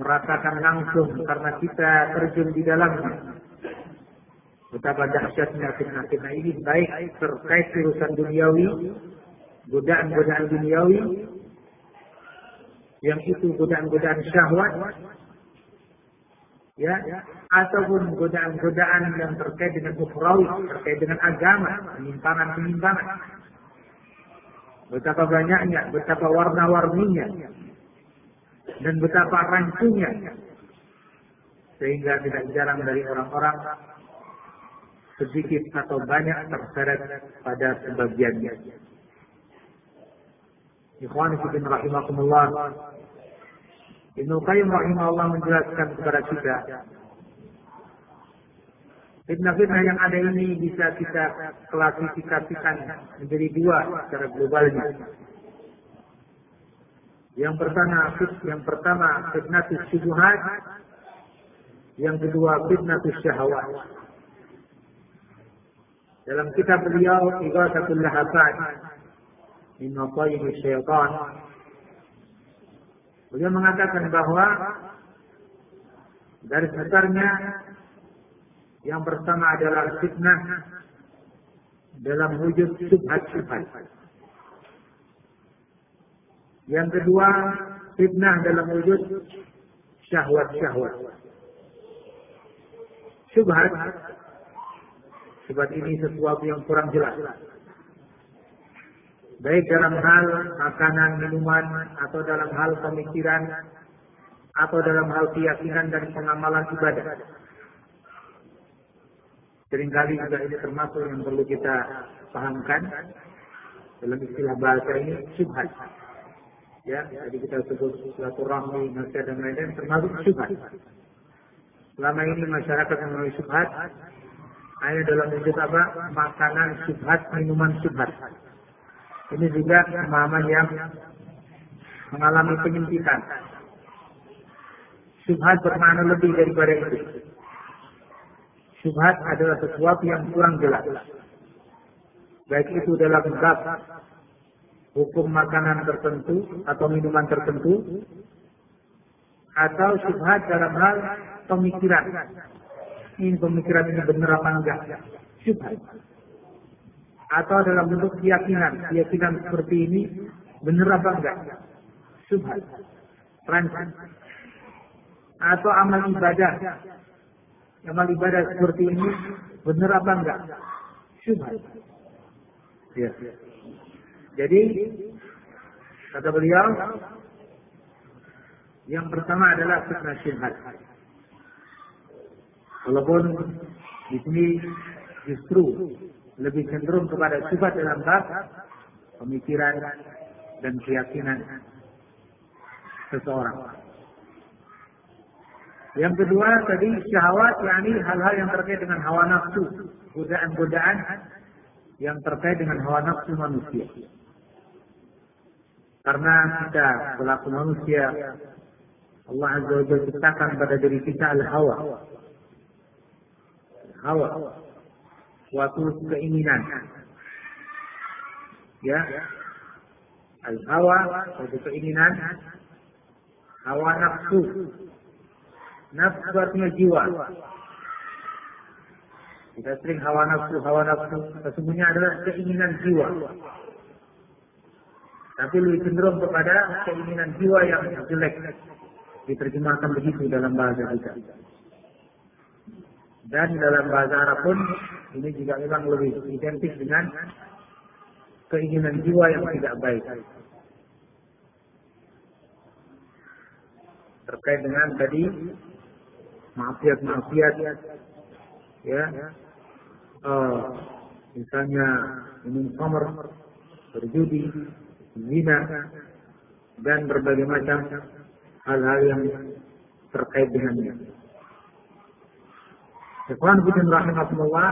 merasakan langsung karena kita terjun di dalamnya Betapa dahsyatnya fitnah-fitnah ini baik terkait urusan duniawi, godaan-godaan duniawi yang itu godaan-godaan syahwat ya ataupun godaan-godaan yang terkait dengan ukhrawi, terkait dengan agama, penyimpangan-penyimpangan. Betapa banyaknya, betapa warna-warninya, dan betapa rancunya. Sehingga tidak jarang dari orang-orang sedikit atau banyak terseret pada sebagiannya. Ikhwan fillah rahimakumullah. Ibnu Qayyim rahimahullah menjelaskan kepada kita Fitnah-fitnah yang ada ini bisa kita klasifikasikan menjadi dua secara globalnya. Yang pertama, yang pertama fitnah syubhat, yang kedua fitnah syahwat. Dalam kitab beliau Ighathatul Lahafat min Maqayim Syaitan Beliau mengatakan bahwa dari besarnya yang pertama adalah fitnah dalam wujud subhat-subhat. Yang kedua, fitnah dalam wujud syahwat-syahwat. Subhat, subhat ini sesuatu yang kurang jelas. Baik dalam hal makanan, minuman, atau dalam hal pemikiran, atau dalam hal keyakinan dan pengamalan ibadah. Seringkali juga ini termasuk yang perlu kita pahamkan dalam istilah bahasa ini syubhat. Ya, jadi kita sebut silaturahmi, nasihat dan lain-lain termasuk syubhat. Selama ini masyarakat mengenai syubhat hanya dalam wujud apa? Makanan syubhat, minuman syubhat. Ini juga pemahaman yang mengalami penyempitan. Syubhat bermakna lebih daripada itu. Subhat adalah sesuatu yang kurang jelas. Baik itu dalam bab hukum makanan tertentu atau minuman tertentu, atau subhat dalam hal pemikiran. Ini pemikiran ini benar apa enggak? Subhat. Atau dalam bentuk keyakinan, keyakinan seperti ini benar apa enggak? Subhat. Rancang. Atau amal ibadah amal ibadah seperti ini benar apa enggak? Syubhat. Ya. Jadi kata beliau yang pertama adalah fitnah syubhat. Walaupun di sini justru lebih cenderung kepada syubhat dalam bab pemikiran dan keyakinan seseorang. Yang kedua tadi syahwat yakni hal-hal yang terkait dengan hawa nafsu, godaan-godaan yang terkait dengan hawa nafsu manusia. Karena kita pelaku manusia Allah Azza wa ciptakan pada diri kita al-hawa. Hawa. Suatu keinginan. Ya. Al-hawa, suatu keinginan. Hawa nafsu Nafsu artinya jiwa. Kita sering hawa nafsu, hawa nafsu. Sesungguhnya adalah keinginan jiwa. Tapi lebih cenderung kepada keinginan jiwa yang jelek. Diterjemahkan begitu dalam bahasa kita. Dan dalam bahasa Arab pun ini juga memang lebih identik dengan keinginan jiwa yang tidak baik. Terkait dengan tadi maksiat-maksiat ya uh, misalnya minum khamr berjudi zina dan berbagai macam hal-hal yang terkait dengannya. Ikhwan Bidin Rahimahullah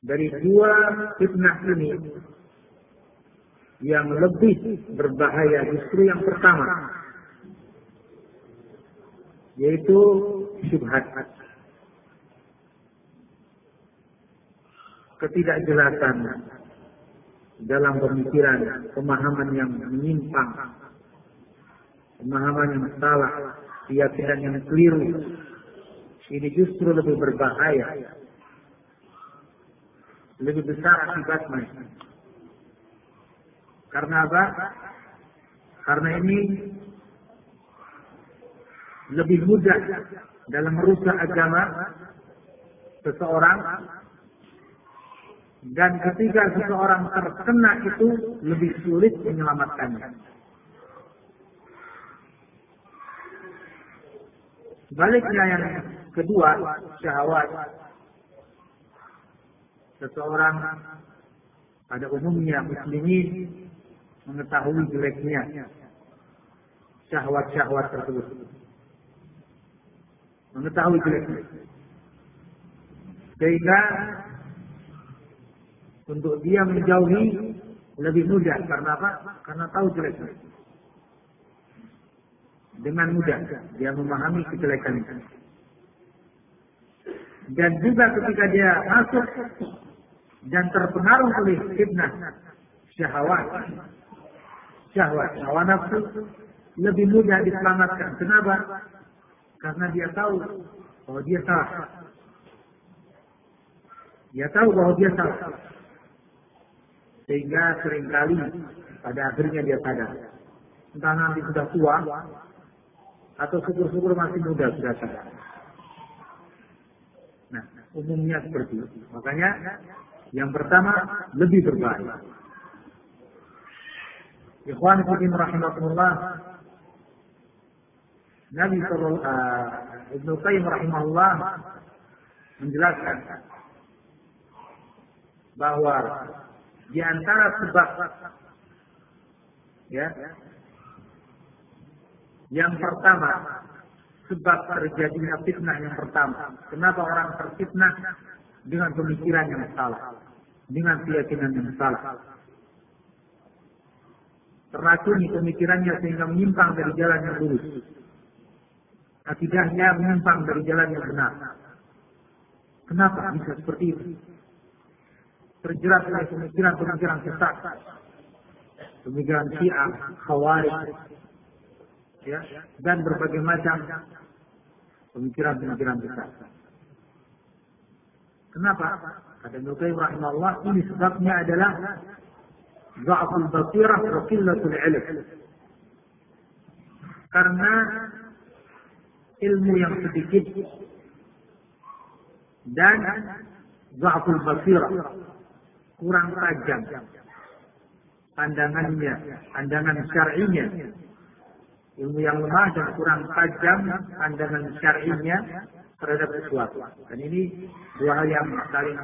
dari dua fitnah ini yang lebih berbahaya justru yang pertama yaitu syubhat. Ketidakjelasan dalam pemikiran, pemahaman yang menyimpang, pemahaman yang salah, keyakinan yang keliru. Ini justru lebih berbahaya. Lebih besar akibatnya. Karena apa? Karena ini lebih mudah dalam merusak agama seseorang dan ketika seseorang terkena itu lebih sulit menyelamatkannya. Sebaliknya yang kedua, syahwat. Seseorang pada umumnya muslimin mengetahui jeleknya syahwat-syahwat tersebut. Mengetahui jeleknya. Sehingga untuk dia menjauhi lebih mudah. Karena apa? Karena tahu jeleknya. Dengan mudah dia memahami kejelekan itu. Dan juga ketika dia masuk dan terpengaruh oleh fitnah syahwat, syahwat, hawa nafsu lebih mudah diselamatkan. Kenapa? Karena dia tahu bahwa dia salah. Dia tahu bahwa dia salah. Sehingga sering kali pada akhirnya dia sadar. Entah nanti sudah tua, atau syukur-syukur masih muda sudah sadar. Umumnya seperti itu. Makanya yang pertama lebih berbahaya. Ikhwan fillah rahimahullah Nabi sallallahu uh, Ibnu Qayyim rahimahullah menjelaskan bahwa di antara sebab ya yang pertama sebab terjadinya fitnah yang pertama. Kenapa orang terfitnah? Dengan pemikiran yang salah. Dengan keyakinan yang salah. Teracuni pemikirannya sehingga menyimpang dari jalan yang lurus. Akidahnya menyimpang dari jalan yang benar. Kenapa bisa seperti itu? Terjerat oleh pemikiran-pemikiran sesat. Pemikiran Syiah, Khawarij, ya, dan berbagai macam pemikiran-pemikiran sesat. Kenapa? Kata Ibnu Qayyim rahimahullah, ini sebabnya adalah dha'ful basirah wa qillatul ilm. Karena ilmu yang sedikit dan dha'ful basirah kurang tajam pandangannya, pandangan syar'inya. Ilmu yang lemah dan kurang tajam pandangan syar'inya terhadap sesuatu. Dan ini dua hal yang saling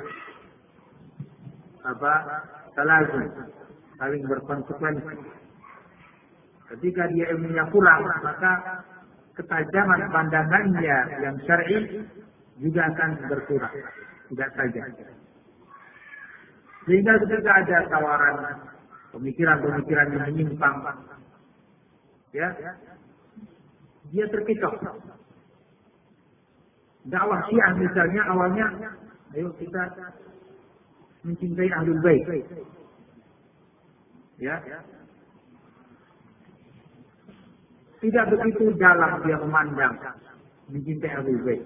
apa saling saling berkonsekuensi. Ketika dia ilmunya kurang, maka ketajaman pandangannya yang syar'i juga akan berkurang, tidak tajam. Sehingga ketika ada tawaran pemikiran-pemikiran yang menyimpang, ya, dia terkecoh. Dakwah Syiah misalnya awalnya, ayo kita mencintai ahlul bait. Ya. Tidak begitu dalam dia memandang mencintai ahlul bait.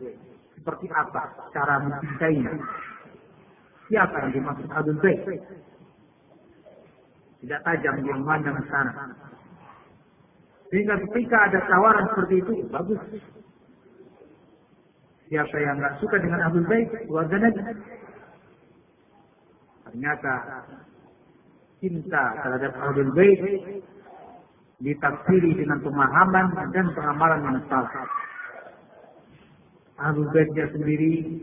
Seperti apa cara mencintainya? Siapa yang dimaksud Abdul Bait? Tidak tajam dia memandang sana. Sehingga ketika ada tawaran seperti itu, bagus. Siapa yang nggak suka dengan Abdul Bait, keluarga Nabi. Ternyata cinta terhadap Abdul Bait ditafsiri dengan pemahaman dan pengamalan yang salah. Ahlul Baitnya sendiri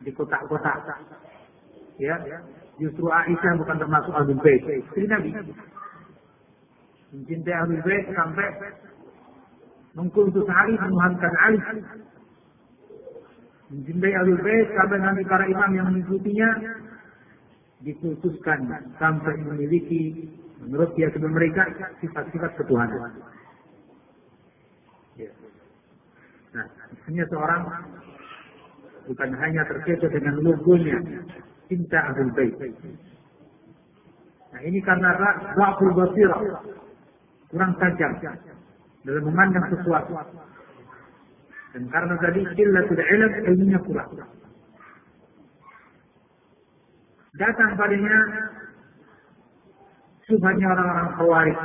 di kotak-kotak ya justru Aisyah bukan termasuk Ahlul Bait istri Nabi mencintai Ahlul Bait sampai mengkultus Ali menuhankan Ali mencintai Ahlul Bait sampai nanti para imam yang mengikutinya dikhususkan sampai memiliki menurut keyakinan mereka sifat-sifat ketuhanan. Ya. Nah, misalnya seorang bukan hanya terkecoh dengan logonya, cinta Ahlul Bait. Nah ini karena wa'ful basirah, kurang tajam dalam memandang sesuatu. Dan karena tadi illatul ilm, ilmunya kurang. Datang padanya subhannya orang-orang khawarij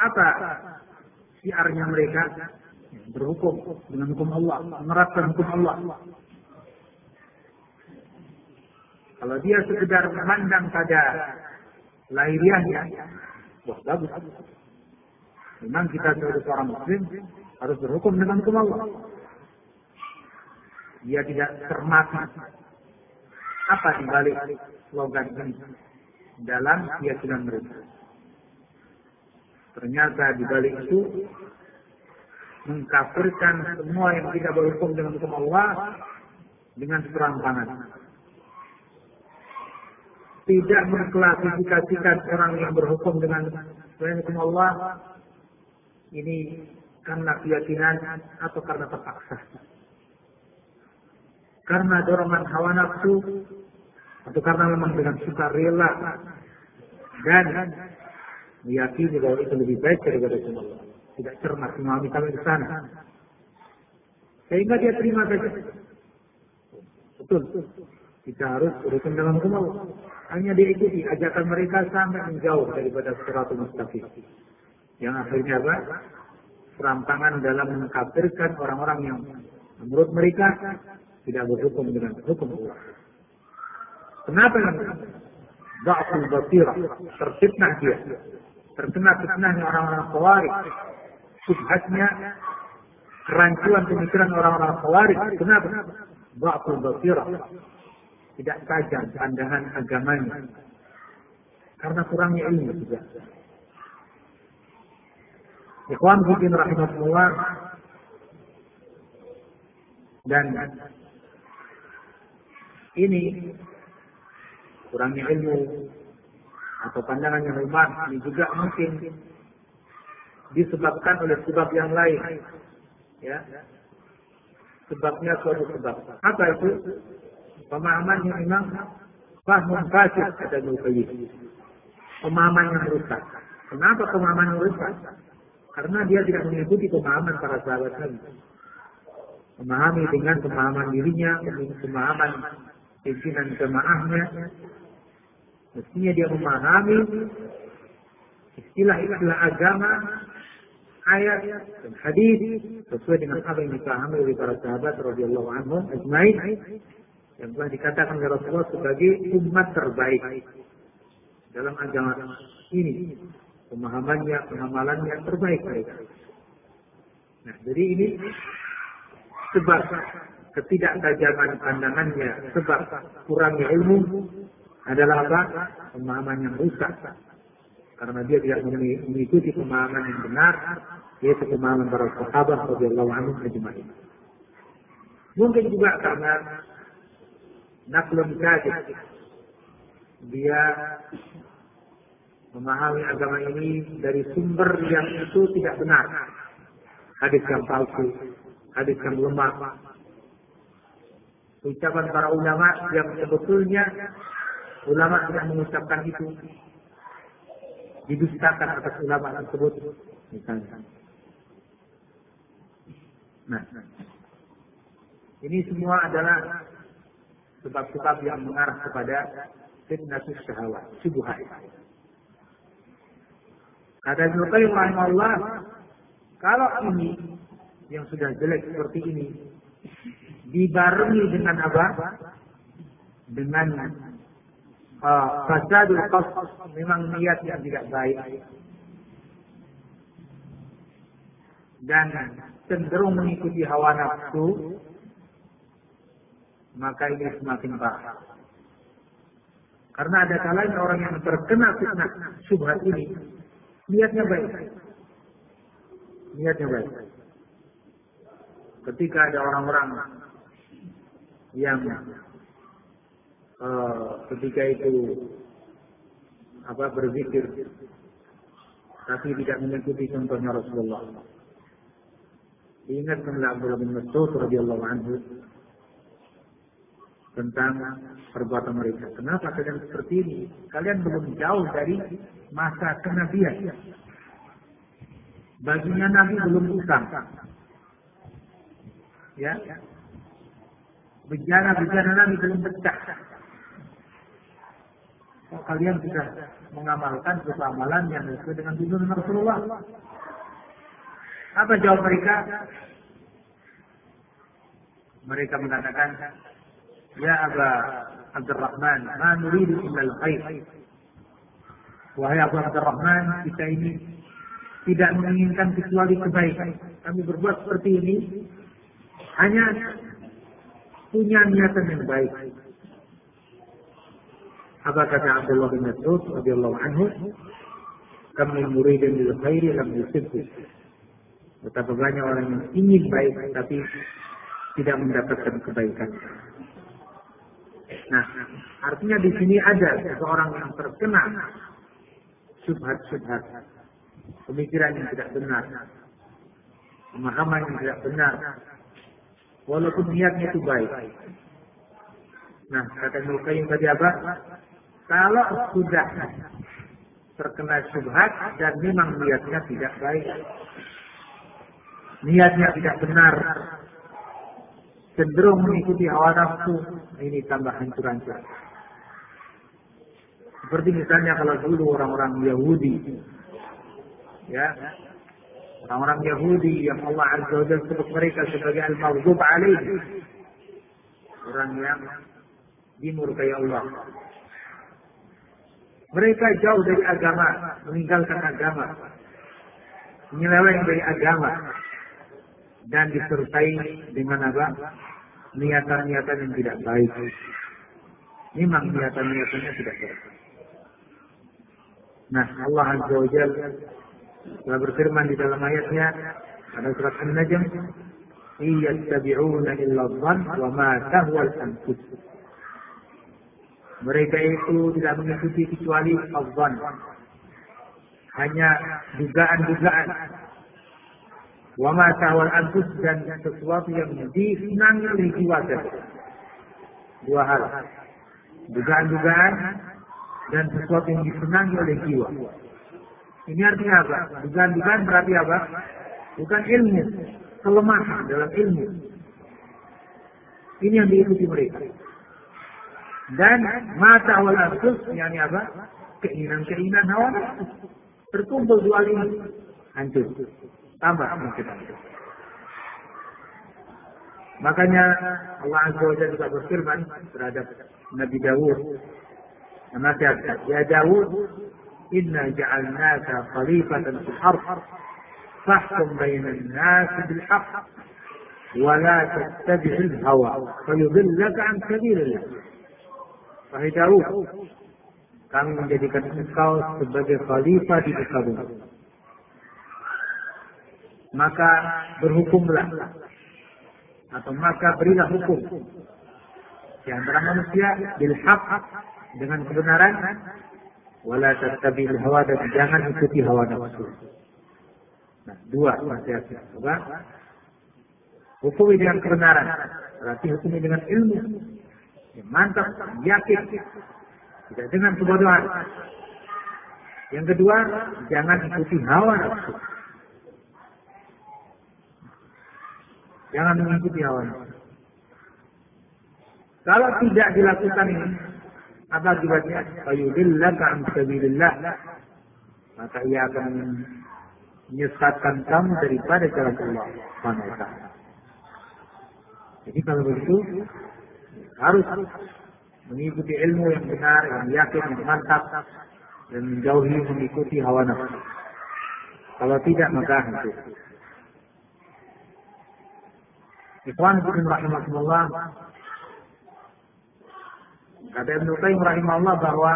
Apa siarnya mereka? Berhukum dengan hukum Allah, menerapkan hukum Allah. Kalau dia sekedar memandang pada lahiriahnya, wah bagus. Memang kita sebagai seorang muslim harus berhukum dengan hukum Allah. Dia tidak cermati apa dibalik slogan ini dalam keyakinan mereka. Ternyata dibalik itu mengkafirkan semua yang tidak berhukum dengan hukum Allah dengan serampangan. Tidak mengklasifikasikan orang yang berhukum dengan selain hukum Allah ini karena keyakinan atau karena terpaksa. Karena dorongan hawa nafsu atau karena memang dengan suka rela dan meyakini bahwa itu lebih baik daripada Allah. Tidak cermat memahami sampai ke sana. Sehingga dia terima saja. Betul. Kita harus urusan dalam Allah. Hanya diikuti ajakan mereka sampai menjauh daripada seratus mustaqim. Yang akhirnya apa? Serampangan dalam mengkafirkan orang-orang yang menurut mereka tidak berhukum dengan hukum Allah. Kenapa Ba'ful basirah, terfitnah dia. Terkena fitnahnya orang-orang khawarij. Subhatnya kerancuan pemikiran orang-orang khawarij. Kenapa? Ba'ful basirah. Tidak tajam pandangan agamanya. Karena kurangnya ilmu juga. Ikhwan Bukin rahimahullah dan ini kurangnya ilmu atau pandangan yang lemah ini juga mungkin disebabkan oleh sebab yang lain. Ya. Sebabnya suatu sebab. Apa itu pemahaman yang memang fahmun fasid kata pemahaman yang rusak. Kenapa pemahaman yang rusak? Karena dia tidak mengikuti pemahaman para sahabat Nabi. Memahami dengan pemahaman dirinya pemahaman pimpinan jemaahnya. Mestinya dia memahami istilah-istilah agama, ayat dan hadis sesuai dengan apa yang dipahami oleh para sahabat radhiyallahu anhum ajmain yang telah dikatakan oleh Rasulullah sebagai umat terbaik dalam agama ini pemahamannya pengamalannya terbaik mereka. Nah, jadi ini sebab ketidaktajaman pandangannya, sebab kurangnya ilmu, adalah apa? Pemahaman yang rusak. Karena dia tidak mengikuti pemahaman yang benar, yaitu pemahaman para sahabat radhiyallahu anhum. Mungkin juga karena naklun kadib. Dia memahami agama ini dari sumber yang itu tidak benar. Hadis yang palsu, hadis yang lemah. Ucapan para ulama yang sebetulnya ulama tidak mengucapkan itu didustakan atas ulama tersebut misalnya. Nah, ini semua adalah sebab-sebab yang mengarah kepada fitnah syahwat, syubhat. Kata Ibnu Qayyim rahimahullah, kalau ini yang sudah jelek seperti ini dibarengi dengan apa? Dengan uh, fasadul memang niat yang tidak baik dan cenderung mengikuti hawa nafsu maka ini semakin parah. Karena ada kalanya orang yang terkena fitnah subhat ini niatnya baik. Niatnya baik. Ketika ada orang-orang yang uh, ketika itu apa berzikir tapi tidak mengikuti contohnya Rasulullah. Ingat Ingatkanlah Abdullah bin Mas'ud radhiyallahu anhu tentang perbuatan mereka. Kenapa kalian seperti ini? Kalian belum jauh dari masa kenabian. Baginya Nabi belum utang. Ya, bejana-bejana Nabi belum pecah. Kalau kalian sudah mengamalkan suatu amalan yang sesuai dengan tuntunan Rasulullah. Apa jawab mereka? Mereka mengatakan, Ya Aba Abdurrahman, ma nuridu illa al-khair. Wahai Abu Abdurrahman, kita ini tidak menginginkan kecuali kebaikan. Kami berbuat seperti ini hanya punya niatan yang baik. Apa kata Abdullah bin Mas'ud radhiyallahu anhu? Kam min muridin lil khairi lam yusibhu. Betapa banyak orang yang ingin baik tapi tidak mendapatkan kebaikan. Nah, artinya di sini ada seseorang yang terkena subhat-subhat, pemikiran yang tidak benar, pemahaman yang tidak benar, walaupun niatnya itu baik. Nah, kata Nukaim tadi apa? Kalau sudah terkena subhat dan memang niatnya tidak baik, niatnya tidak benar, cenderung mengikuti hawa nafsu, ini tambah hancur-hancur. Seperti misalnya kalau dulu orang-orang Yahudi, ya, orang-orang Yahudi yang Allah Azza wa sebut mereka sebagai al-maghdub alaih, orang yang dimurkai Allah. Mereka jauh dari agama, meninggalkan agama, menyeleweng dari agama, dan disertai dengan apa? Niatan-niatan yang tidak baik. Memang niatan-niatannya tidak baik. Nah, Allah Azza wa Jal telah berfirman di dalam ayatnya pada surat An-Najm, "Iyattabi'una illa dhann wa ma tahwa al-anfus." Mereka itu tidak mengikuti kecuali al Hanya dugaan-dugaan. Wa ma tahwa al-anfus dan sesuatu yang disenangi jiwa Dua hal. Dugaan-dugaan dan sesuatu yang disenangi oleh jiwa. Ini artinya apa? Dugaan-dugaan berarti apa? Bukan ilmu, kelemahan dalam ilmu. Ini yang diikuti mereka. Dan mata awal arsus, yakni apa? Keinginan-keinginan hawa nafsu. Terkumpul dua ini, hancur. Tambah kemungkinan itu. Makanya Allah Azza wa Jalla juga berfirman terhadap Nabi Dawud menasihatkan, Ya Dawud, inna ja'alnaka khalifatan fil ardh fahkum bainan nas bil haqq wa la tattabi'il hawa fayudillaka an sabilillah. Wahai Dawud, kami menjadikan engkau sebagai khalifah di muka bumi. Maka berhukumlah atau maka berilah hukum di antara manusia bil haq dengan kebenaran wala tattabi'il hawa dan jangan ikuti hawa nafsu. Nah, dua nasihatnya. Apa? Hukumi dengan kebenaran. Berarti hukumi dengan ilmu. Yang mantap, yakin. Tidak dengan kebodohan. Yang kedua, jangan ikuti hawa nafsu. Jangan mengikuti hawa nafsu. Kalau tidak dilakukan ini, apa akibatnya? Fayudillaka an sabilillah. Maka ia akan menyesatkan kamu daripada jalan Allah Jadi kalau begitu harus mengikuti ilmu yang benar, yang yakin, yang mantap dan menjauhi mengikuti hawa nafsu. Kalau tidak maka hancur. Ikhwan bin rahimahullah Kata Ibnu Qayyim rahimahullah bahwa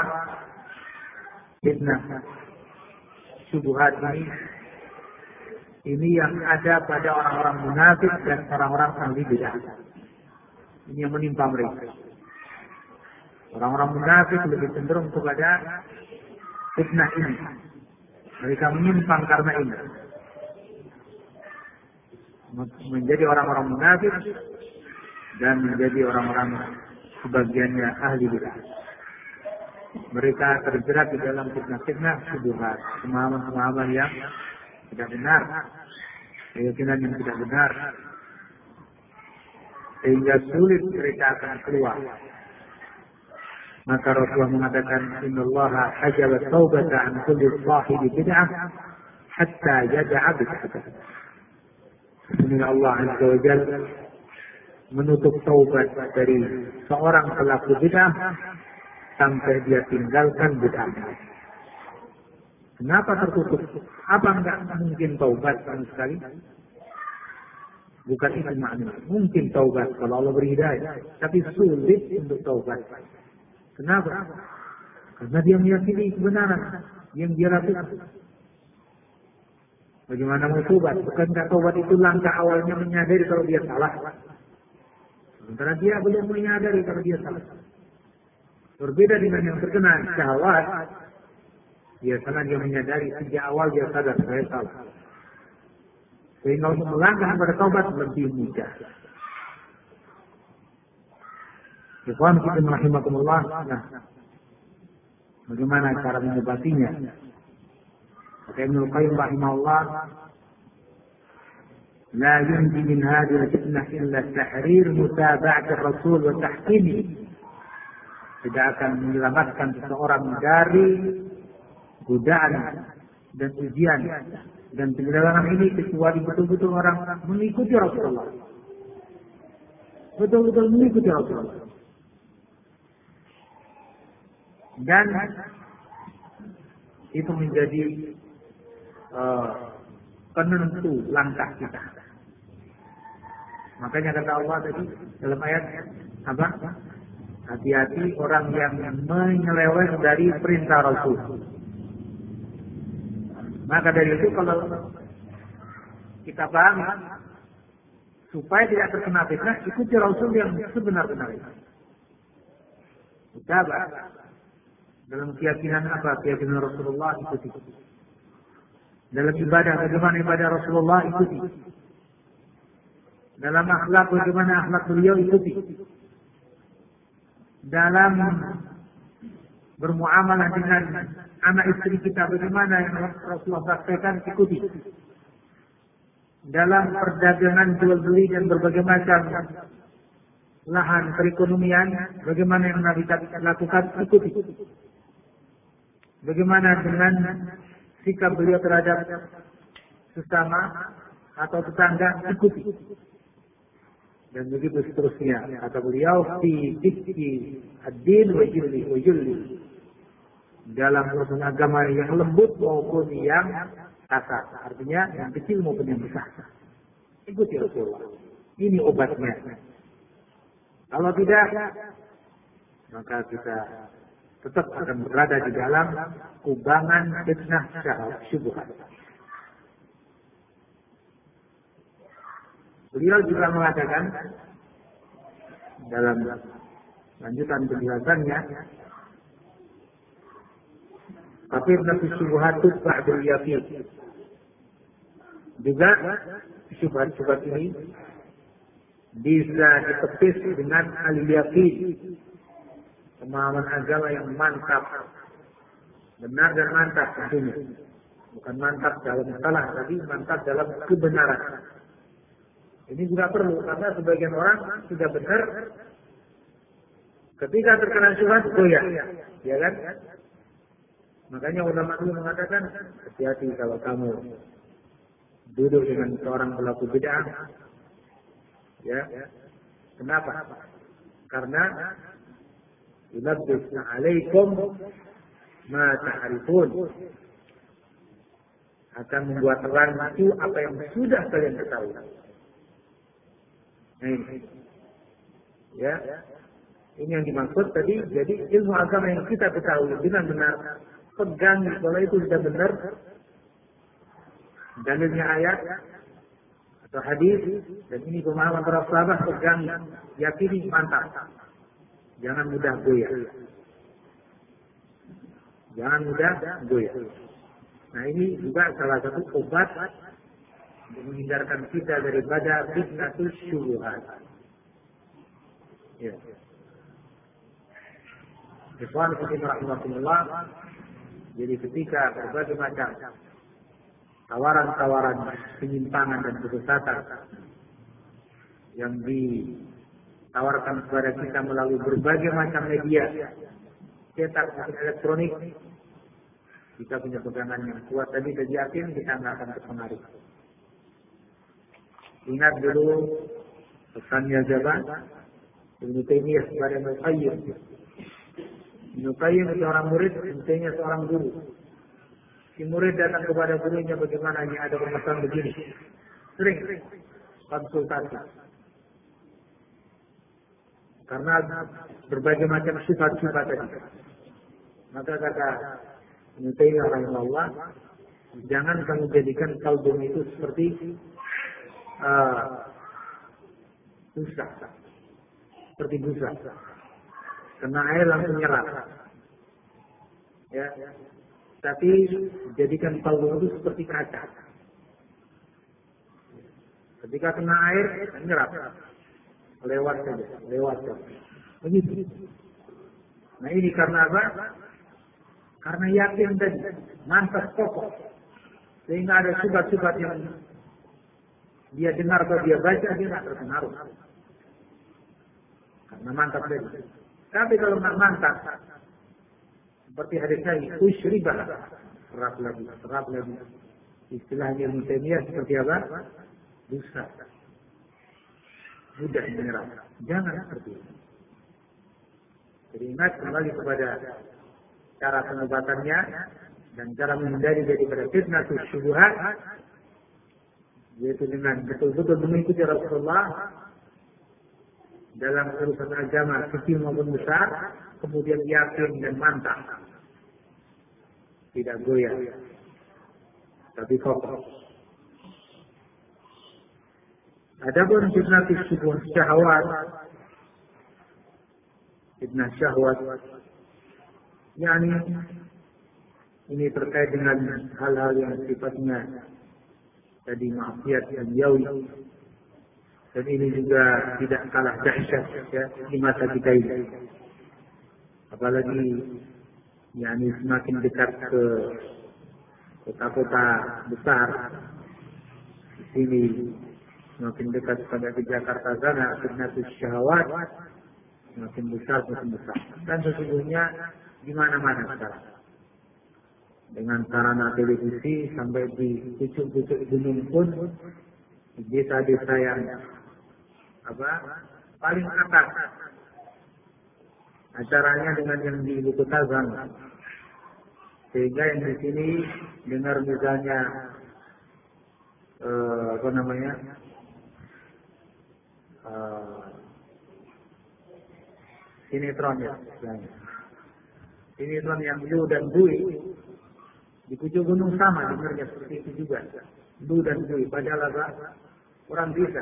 fitnah subuhat ini ini yang ada pada orang-orang munafik dan orang-orang ahli bidah. Ini yang menimpa mereka. Orang-orang munafik lebih cenderung kepada fitnah ini. Mereka menyimpang karena ini. Menjadi orang-orang munafik dan menjadi orang-orang sebagiannya ahli bidah. Mereka terjerat di dalam fitnah-fitnah subuhat, pemahaman-pemahaman yang tidak benar, keyakinan yang tidak benar, sehingga sulit mereka akan keluar Maka Rasulullah mengatakan, Inna Allah hajab taubata an kulli sahibi bid'ah hatta yada'a bid'atah. Sesungguhnya Allah Azza wa menutup taubat dari seorang pelaku bid'ah sampai dia tinggalkan bid'ah. Kenapa tertutup? Apa enggak mungkin taubat sama sekali? Bukan itu makna. Mungkin taubat kalau Allah beri hidayah. Tapi sulit untuk taubat. Kenapa? Karena dia meyakini kebenaran yang dia lakukan. Bagaimana mau taubat? Bukankah taubat itu langkah awalnya menyadari kalau dia salah? Sementara dia belum menyadari kalau dia salah. Berbeda dengan yang terkena syahwat, biasanya dia menyadari sejak awal dia sadar saya salah. Sehingga untuk melangkah kepada taubat lebih mudah. Ikhwan kita rahimakumullah. Nah, bagaimana cara mengobatinya? Kata Ibnu Qayyim rahimahullah, لا ينجي من هذه الفتنة إلا تحرير متابعة الرسول وتحكيمه tidak akan menyelamatkan seseorang dari godaan dan ujian dan penyelewengan ini kecuali betul-betul orang mengikuti Rasulullah. Betul-betul mengikuti Rasulullah. Dan itu menjadi uh, penentu langkah kita. Makanya kata Allah tadi dalam ayat apa? Hati-hati orang yang menyeleweng dari perintah Rasul. Maka dari itu kalau kita paham supaya tidak terkena fitnah, ikuti Rasul yang sebenar-benarnya. Kita dalam keyakinan apa? Keyakinan Rasulullah ikuti. Dalam ibadah bagaimana ibadah Rasulullah ikuti. Dalam akhlak bagaimana akhlak beliau ikuti. Dalam bermuamalah dengan anak istri kita bagaimana yang Rasulullah praktekkan ikuti. Dalam perdagangan jual beli dan berbagai macam lahan perekonomian bagaimana yang Nabi lakukan ikuti. Bagaimana dengan sikap beliau terhadap sesama atau tetangga ikuti dan begitu seterusnya. Kata beliau, fi dikki ad-din wa. Dalam urusan agama yang lembut maupun yang kasar. Artinya yang kecil maupun yang besar. Ikuti Rasulullah. Ini obatnya. Kalau tidak, maka kita tetap akan berada di dalam kubangan fitnah syubhat. Beliau juga mengatakan dalam lanjutan penjelasannya tapi nabi syubhat ba'dul yaqin. Juga syubhat-syubhat ini bisa ditepis dengan al yaqin pemahaman agama yang mantap benar dan mantap tentunya bukan mantap dalam salah tapi mantap dalam kebenaran ini juga perlu karena sebagian orang sudah benar ketika terkena syubhat goyah, ya kan? Makanya ulama dulu mengatakan hati-hati kalau kamu duduk dengan seorang pelaku bid'ah. Ya. Kenapa? Karena yulabbisna alaikum ma ta'rifun akan membuat terang itu apa yang sudah kalian ketahui. Ini. Ya. Ini yang dimaksud tadi. Jadi ilmu agama yang kita ketahui dengan benar. Pegang kalau itu sudah benar. Dalilnya ayat atau hadis dan ini pemahaman para sahabat pegang yakini mantap. Jangan mudah goyah. Jangan mudah goyah. Nah ini juga salah satu obat menghindarkan kita daripada fitnatul syubhat. Ya. Ikhwan fillah rahimahullah. Jadi ketika berbagai macam tawaran-tawaran penyimpangan dan kesesatan yang ditawarkan kepada kita melalui berbagai macam media, cetak maupun elektronik, kita punya pegangan yang kuat tadi dan yakin kita nggak akan terpengaruh. Ingat dulu pesannya Jabat Ibnu Taimiyah kepada Ibnu Qayyim. Qayyim seorang murid, Ibnu seorang guru. Si murid datang kepada gurunya bagaimana ini ada permasalahan begini. Sering konsultasi. Karena berbagai macam sifat-sifat tadi. Maka kata Ibnu Taimiyah rahimahullah, jangan kamu jadikan kalbum itu seperti uh, busa. Seperti busa. Kena air langsung nyerap. Ya. Tapi jadikan kalbum itu seperti kaca. Ketika kena air, nyerap. Lewat saja, lewat saja. Begitu. Nah ini karena apa? Karena yakin tadi, mantap kokoh. Sehingga ada subat-subat yang dia dengar atau dia baca, dia tidak terpengaruh. Karena mantap tadi. Tapi kalau nggak mantap, seperti hari saya, usyribah. Serap lagi, serap lagi. Istilahnya Mutemiyah seperti apa? Dusa. Mudah menyerap. Jangan seperti itu. Jadi ingat kembali kepada cara pengobatannya dan cara menghindari daripada fitnah syubhat yaitu dengan betul-betul mengikuti Rasulullah dalam urusan agama kecil maupun besar kemudian yakin dan mantap tidak goyah tapi kokoh Adapun fitnah syubhat syahwat. Fitnah syahwat. Yakni ini terkait dengan hal-hal yang sifatnya tadi maksiat yang jauh dan ini juga tidak kalah dahsyat ya di masa kita ini. Apalagi yakni semakin dekat ke kota-kota besar di sini semakin dekat pada ke Jakarta sana fitnah syahwat. Semakin besar semakin besar. Dan sesungguhnya di mana-mana sekarang. Dengan sarana televisi sampai di pucuk-pucuk gunung pun di desa-desa yang apa paling atas. Acaranya dengan yang di ibu kota sehingga yang di sini dengar misalnya eh, apa namanya eh, sinetron ya misalnya. Sinetron yang Lu dan Bui. Di pucuk gunung sama dengarnya seperti itu juga. Lu dan Bui padahal apa? Orang bisa.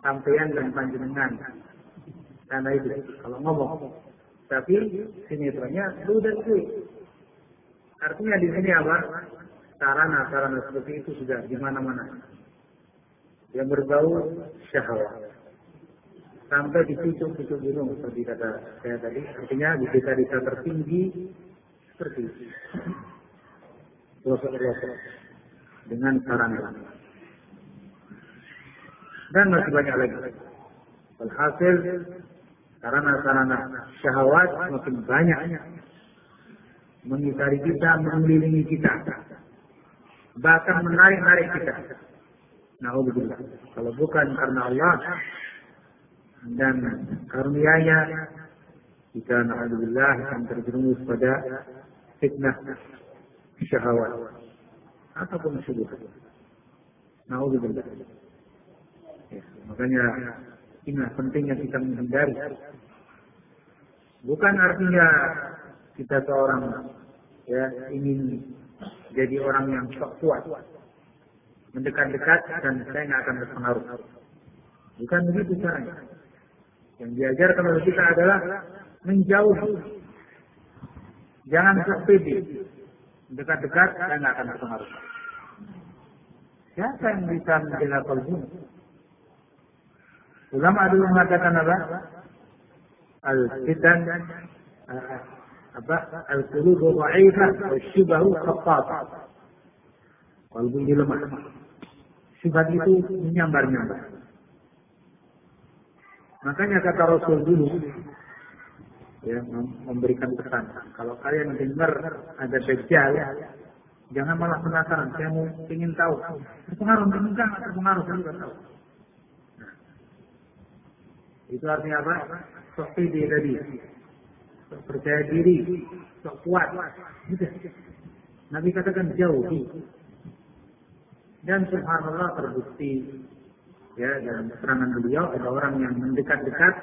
Sampean dan panjenengan. Karena itu kalau ngomong. Tapi sinetronnya Lu dan Bui. Artinya di sini apa? Sarana sarana seperti itu sudah di mana mana yang berbau syahwat sampai di pucuk-pucuk gunung seperti kata saya tadi. Artinya di desa-desa tertinggi seperti itu. Pelosok-pelosok dengan sarana. Dan masih banyak lagi. Alhasil sarana-sarana syahwat makin banyak mengitari kita, mengelilingi kita. Bahkan menarik-narik kita. Nah, Kalau bukan karena Allah, dan karunia-Nya kita alhamdulillah akan terjerumus pada fitnah syahwat ataupun syubhat. Nauzubillah. Ya, makanya ini pentingnya kita menghindari. Bukan artinya kita seorang ya ingin jadi orang yang sok kuat, mendekat-dekat dan saya nggak akan terpengaruh. Bukan begitu caranya. Yang diajarkan oleh kita adalah menjauh. Jangan sepede. Dekat-dekat, saya nggak akan terpengaruh. Siapa yang bisa menjaga kalbu? Ulama dulu mengatakan apa? Al-fitan apa? Al-qulubu dha'ifah wa syubahu khattata. Kalbu lemah. Syubhat itu menyambar-nyambar. Makanya kata Rasul dulu, ya memberikan pesan. Kalau kalian dengar ada dajjal, jangan malah penasaran. Saya mau ingin tahu. Terpengaruh, enggak, terpengaruh, saya tahu. Nah, itu artinya apa? Pede tadi. Sok percaya diri. Sok kuat. Nabi katakan jauhi. Dan subhanallah terbukti ya dalam keterangan beliau ada orang yang mendekat-dekat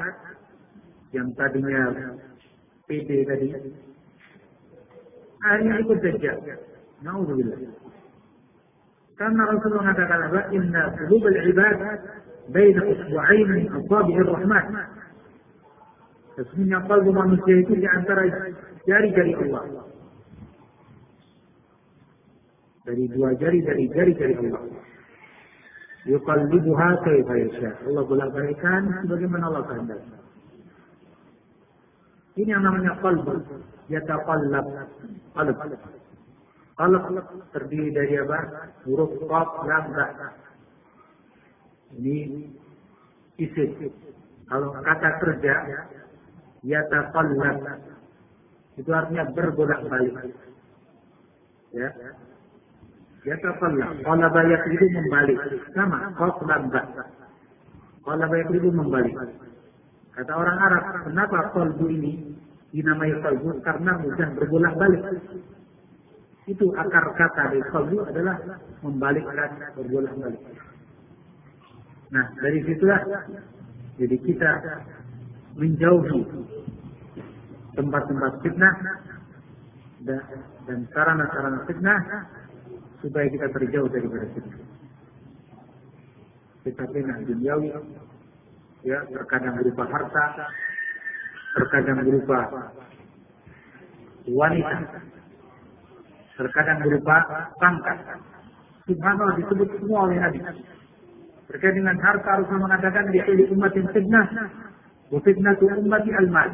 yang tadinya PD tadi akhirnya ikut dajjal. Nauzubillah. Karena Rasulullah mengatakan apa? Inna qulubal ibad baina usbu'ain min asabi'ir rahman. Sesungguhnya kalbu manusia itu di antara jari-jari Allah. Dari dua jari dari jari-jari Allah. Yuqallibuha kaifa yasha. Allah bolak-balikkan sebagaimana Allah kehendaki. Ini yang namanya qalb. Yataqallab. Qalb. Qalb terdiri dari apa? Huruf qaf, lam, ra. Ini isim. Kalau kata kerja, yataqallab. Itu artinya berbolak-balik. Ya. Yataqallab. Qalaba yakribu membalik. Sama. Ra. Qalaba yakribu membalik. Kata orang Arab, kenapa kolbu ini dinamai kolbu? Karena mudah berbolak-balik. Itu akar kata dari kolbu adalah membalikkan berbolak-balik. Nah, dari situlah jadi kita menjauhi tempat-tempat fitnah dan sarana-sarana fitnah supaya kita terjauh daripada fitnah. Kita fitnah duniawi, ya terkadang berupa harta, terkadang berupa wanita, terkadang berupa pangkat. Subhanallah disebut semua oleh Nabi. Terkait dengan harta harus mengatakan di ahli umat yang fitnah. Wa fitnatu ummati al-mal.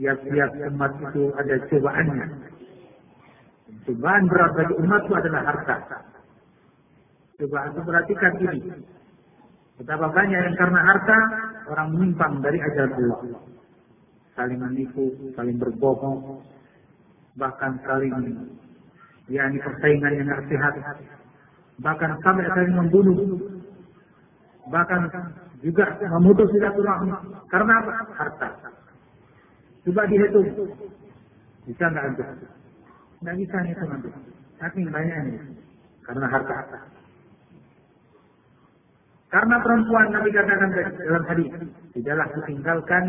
Tiap-tiap umat itu ada cobaannya. Cobaan berat bagi umat itu adalah harta. Cobaan itu perhatikan ini. Betapa banyak yang karena harta orang menyimpang dari ajaran Allah. Saling menipu, saling berbohong, bahkan saling yakni persaingan yang tidak sehat, bahkan sampai saling membunuh, bahkan juga memutus silaturahmi. Karena apa? Harta. Coba dihitung. Bisa nggak antum? Nggak bisa itu nanti. Tapi banyak ini. Karena harta. Karena perempuan Nabi katakan dalam hadis, tidaklah ditinggalkan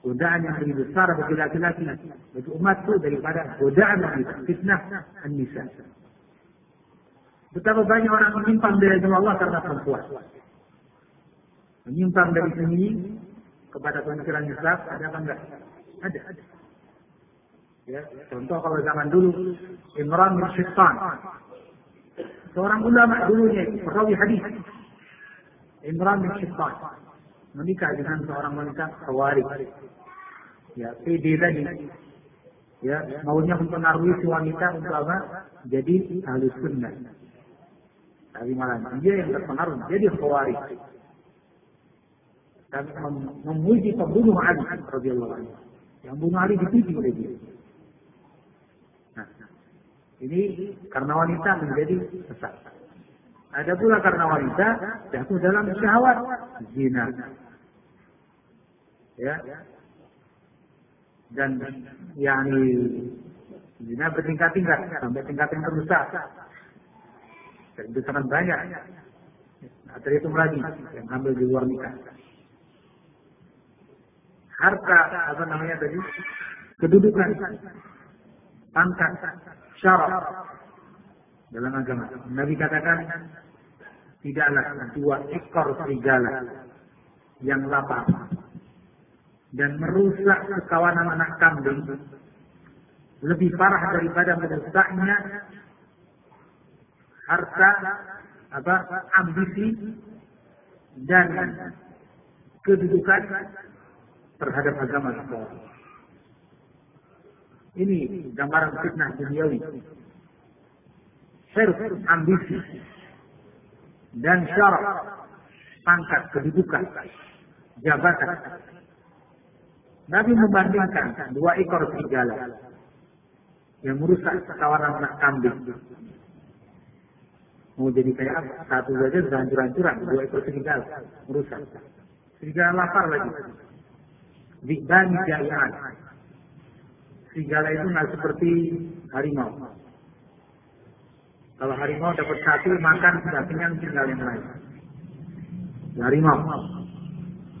godaan yang lebih besar bagi laki-laki, bagi umatku daripada godaan yang fitnah an-nisa. Betapa banyak orang menyimpang dari agama Allah karena perempuan. Menyimpang dari sini kepada pemikiran Islam ada apa enggak? Ada. Ya, contoh kalau zaman dulu Imran bin Syaitan. Seorang ulama dulunya perawi hadis Imran bin Syaitan menikah dengan seorang wanita khawarij. Ya, PD tadi. Ya, maunya mempengaruhi si wanita untuk apa? Jadi ahli sunnah. Tapi malah dia yang terpengaruh jadi khawarij. Dan memuji pembunuh Ali radhiyallahu anhu. Yang bunuh Ali dipuji oleh dia. Ini karena wanita menjadi sesat. Ada pula karena wanita jatuh dalam syahwat zina. Ya. Dan yakni zina bertingkat-tingkat sampai tingkat yang terbesar. Dan itu sangat banyak. Nah, terhitung lagi yang ambil di luar nikah. Harta apa namanya tadi? Kedudukan, pangkat, syarat, dalam agama. Nabi katakan, tidaklah dua ekor serigala yang lapar dan merusak kekawanan anak kambing lebih parah daripada merusaknya harta apa ambisi dan kedudukan terhadap agama Islam. Ini gambaran fitnah duniawi hirs, ambisi, dan syarat, pangkat, kedudukan, jabatan. Nabi membandingkan dua ekor serigala yang merusak sekawanan anak kambing. Mau jadi kayak apa? Satu saja sudah hancur-hancuran, dua ekor serigala merusak. Serigala lapar lagi. Dibani jairan. Serigala itu nggak seperti harimau. Kalau harimau dapat satu makan sudah kenyang tinggal yang lain. Harimau.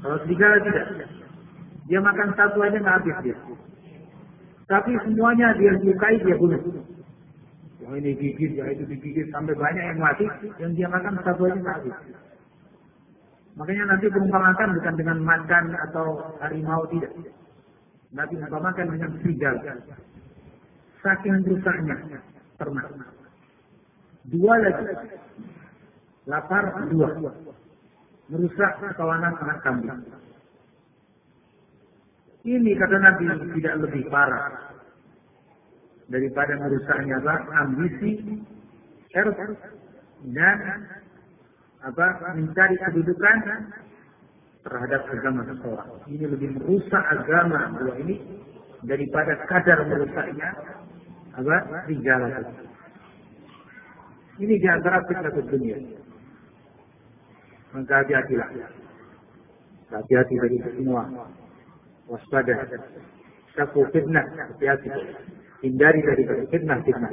Kalau serigala tidak. Dia makan satu aja nggak habis dia. Tapi semuanya dia sukai dia bunuh. Yang ini gigit, yang itu digigit sampai banyak yang mati, yang dia makan satu aja nggak habis. Makanya nanti perumpamaan bukan dengan makan atau harimau tidak. Nabi umpamakan dengan serigala. Saking rusaknya ternak. Dua lagi. Lapar dua. Merusak kawanan anak kambing. Ini kata Nabi tidak lebih parah daripada merusaknya apa? ambisi, erot dan apa mencari kedudukan terhadap agama seseorang. Ini lebih merusak agama dua ini daripada kadar merusaknya apa serigala tadi. Ini di antara fitnah dunia. Maka hati-hatilah. Hati-hati dari semua. Waspada. Satu fitnah. Hati-hati. Hindari dari fitnah-fitnah.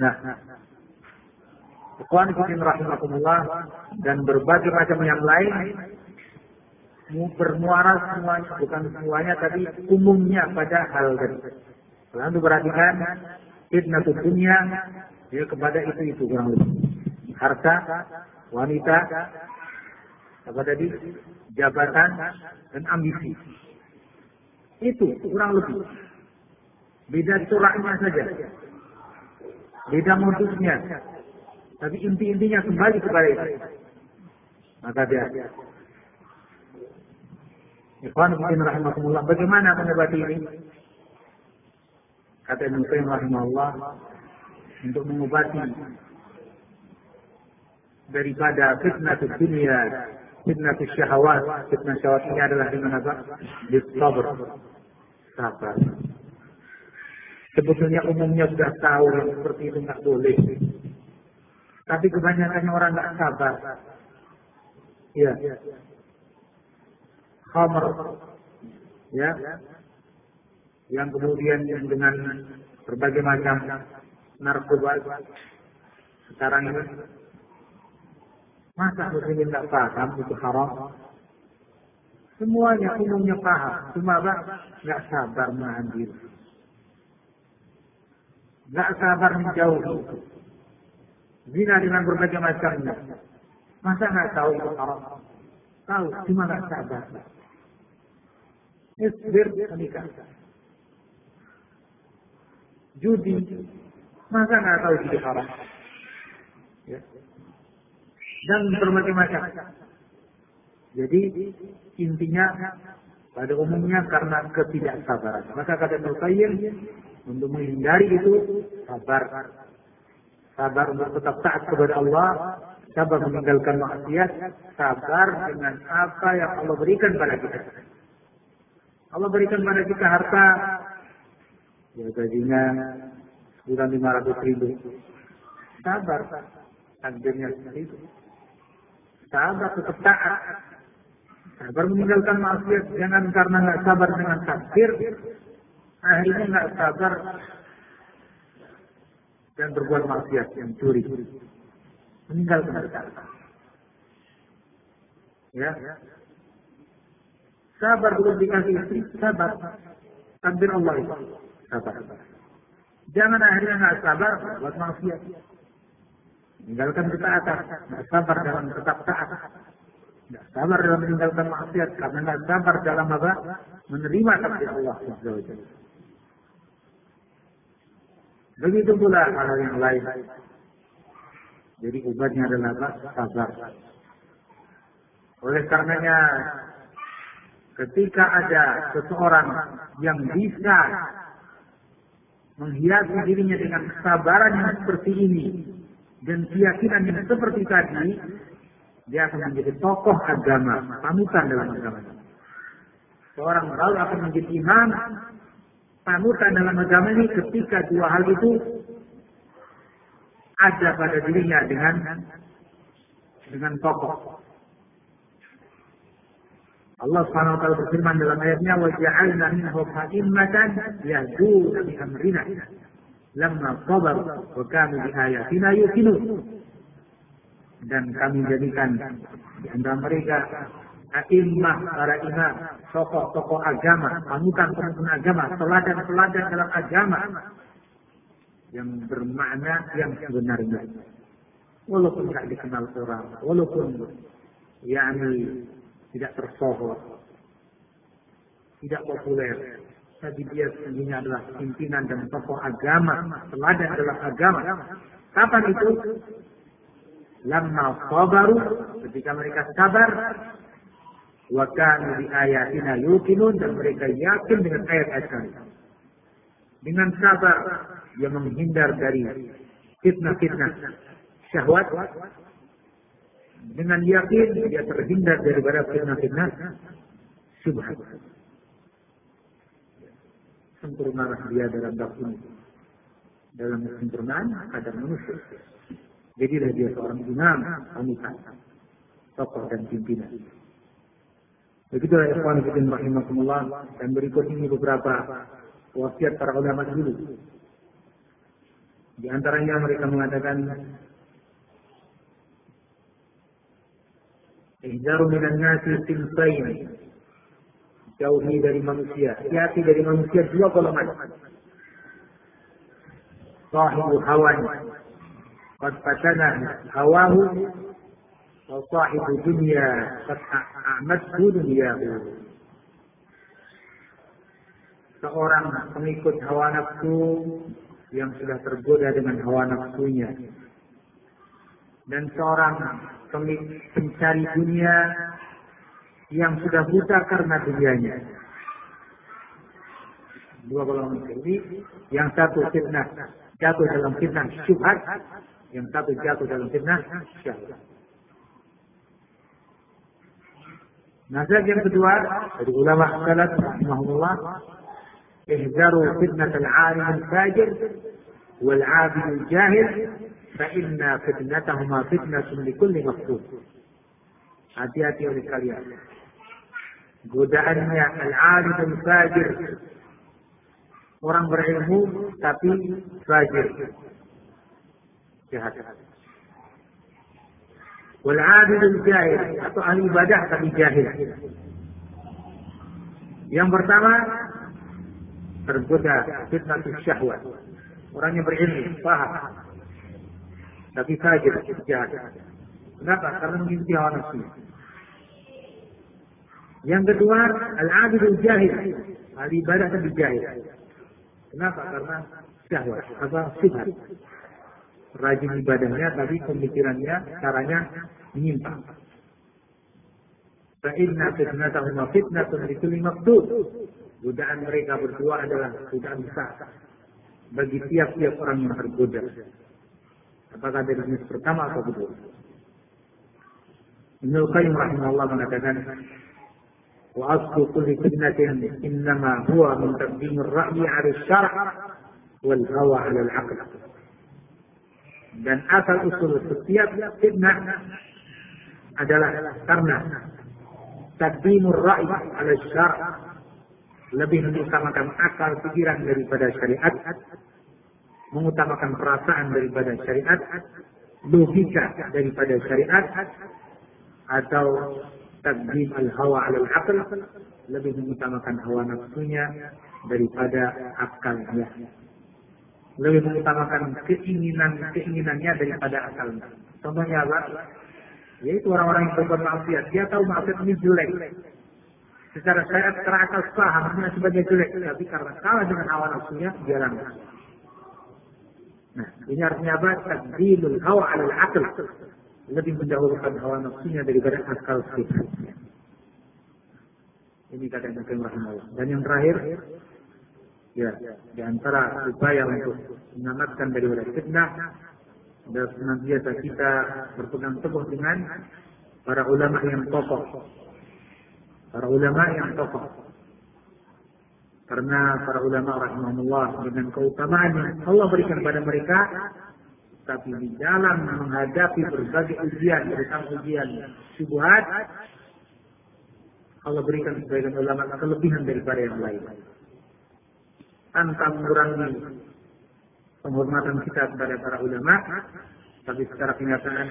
Nah, Ikhwan Fitin rahimahumullah dan berbagai macam yang lain bermuara semuanya, bukan semuanya tapi umumnya pada hal tadi. Lalu perhatikan fitnah dunia ya kepada itu itu kurang lebih. Harta, wanita, apa tadi? Jabatan dan ambisi. Itu kurang lebih. Beda coraknya saja. Beda modusnya. Tapi inti-intinya kembali kepada itu. Maka dia Ikhwan Fiddin rahimahumullah. Bagaimana mengobati ini? Kata Ibn Qayyim rahimahullah untuk mengobati daripada fitnah dunia, fitnah syahwat, fitnah syahwat ini adalah dengan apa? Disabar. Sabar. Sebetulnya umumnya sudah tahu yang seperti itu nggak boleh. Tapi kebanyakan orang nggak sabar. Ya. Khamr. Ya. Yang kemudian dengan berbagai macam narkoba sekarang ini masa muslimin tidak paham itu haram semuanya umumnya paham cuma nggak sabar menahan nggak sabar menjauhi zina dengan berbagai macamnya. Masa nggak tahu itu haram tahu cuma nggak sabar. Isbir menikah. Judi. Masa nggak tahu judi haram ya. dan berbagai macam. Jadi intinya pada umumnya karena ketidaksabaran. Maka kata Nukayyim untuk menghindari itu sabar sabar untuk tetap taat kepada Allah. Sabar meninggalkan maksiat. Sabar dengan apa yang Allah berikan pada kita. Allah berikan pada kita harta. Ya gajinya bulan lima ratus ribu. Sabar, takdirnya itu. Sabar tetap taat. Sabar meninggalkan maksiat, jangan karena nggak sabar dengan takdir, akhirnya nggak sabar dan berbuat maksiat yang curi. Meninggalkan takdir. Ya. Sabar belum dikasih istri, sabar. Takdir Allah itu. Sabar. Jangan akhirnya nggak sabar buat maksiat. Meninggalkan ketaatan, nggak sabar dalam tetap taat. Nggak sabar dalam meninggalkan maksiat karena nggak sabar dalam apa? Menerima takdir Allah Begitu pula hal yang lain. Jadi obatnya adalah apa? Sabar. Oleh karenanya ketika ada seseorang yang bisa menghiasi dirinya dengan kesabaran yang seperti ini dan keyakinan yang seperti tadi, dia akan menjadi tokoh agama, panutan dalam agama. seorang baru akan menjadi imam panutan dalam agama ini ketika dua hal itu ada pada dirinya dengan dengan tokoh. Allah Subhanahu wa taala berfirman dalam ayatnya wa ja'alna minhum a'immatan yahduna bi amrina lamma sabar wa kanu bi ayatina yuqinun. Dan kami jadikan di antara mereka a'immah para imam, tokoh-tokoh agama, panutan-panutan agama, teladan-teladan dalam agama yang bermakna yang sebenarnya. Walaupun tidak dikenal orang, walaupun yakni tidak tersohor, tidak populer, tapi dia sesungguhnya adalah pimpinan dan tokoh agama, teladan adalah agama. Kapan itu? Lama sabaru, ketika mereka sabar, wa kanu bi ayatina yuqinun dan mereka yakin dengan ayat-ayat kami. Dengan sabar dia menghindar dari fitnah-fitnah syahwat dengan yakin dia terhindar daripada fitnah-fitnah syubhat. Sempurnalah dia dalam bab ini. Dalam kesempurnaan kadar manusia. Jadilah dia seorang imam, panutan, tokoh dan pimpinan. Begitulah ikhwan fillah rahimakumullah dan berikut ini beberapa wasiat para ulama dulu. Di antaranya mereka mengatakan Ihdaru minan nasi sinfain. Jauhi dari manusia. Hati dari manusia dua golongan. Sahibu hawan. Qad fatana hawahu. Sahibu dunia. Qad a'madhu duniyahu. Seorang pengikut hawa nafsu yang sudah tergoda dengan hawa nafsunya. Dan seorang pencari dunia yang sudah buta karena dunianya. Dua golongan ini, yang satu fitnah jatuh dalam fitnah syubhat, yang satu jatuh dalam fitnah syahwat. Nasihat yang kedua dari ulama salaf rahimahullah, ihdaru fitnat al-alim al-fajir wal 'abid al-jahil fa inna fitnatahuma fitnatun li kulli maftud. Hati-hati oleh kalian. Godaannya al-alim al-fajir orang berilmu tapi fajir. Jahat wal abid jahil atau ahli ibadah tapi jahil yang pertama tergoda fitnah syahwat orang yang berilmu paham tapi fajir, jahat. Kenapa? Karena mengikuti hawa nafsu. Yang kedua, al-abidul jahil. Ahli ibadah tapi jahil. Kenapa? Karena syahwat. Apa? Syubhat. Rajin ibadahnya, tapi pemikirannya, caranya menyimpang. Fa'inna fitnatahuma fitnatun likulli maqdud. Godaan mereka berdua adalah godaan besar. Bagi tiap-tiap orang yang tergoda. Apakah dari jenis pertama atau kedua? Ibnu Qayyim rahimahullah mengatakan wa aslu kulli fitnatin innama huwa min taqdim ar-ra'yi 'ala wal hawa 'ala al-'aql. Dan asal usul setiap fitnah adalah karena taqdimur ra'i 'ala asy-syar' lebih mengutamakan akal pikiran daripada syariat mengutamakan perasaan daripada syariat, logika daripada syariat, atau takdim al-hawa al-aql, lebih mengutamakan hawa nafsunya daripada akalnya. Lebih mengutamakan keinginan-keinginannya daripada akalnya. Contohnya apa? Yaitu orang-orang yang berbuat maksiat. Dia tahu maksiat ini jelek. Secara syariat, secara akal pahamnya sebagai jelek. Tapi karena kalah dengan hawa nafsunya, dia langgar. Nah, ini artinya apa? Takdilul hawa al akal. Lebih mendahulukan hawa nafsunya daripada akal kita. Ini kata Nabi Rahimahullah. Dan yang terakhir, ya, di antara upaya untuk menyelamatkan daripada fitnah, dan senantiasa kita berpegang teguh dengan para ulama yang tokoh. Para ulama yang tokoh. Karena para ulama rahimahullah dengan keutamaan yang Allah berikan kepada mereka, tapi di dalam menghadapi berbagai ujian, terutama ujian syubhat, Allah berikan sebagian ulama kelebihan daripada yang lain. Tanpa mengurangi penghormatan kita kepada para ulama, tapi secara kenyataan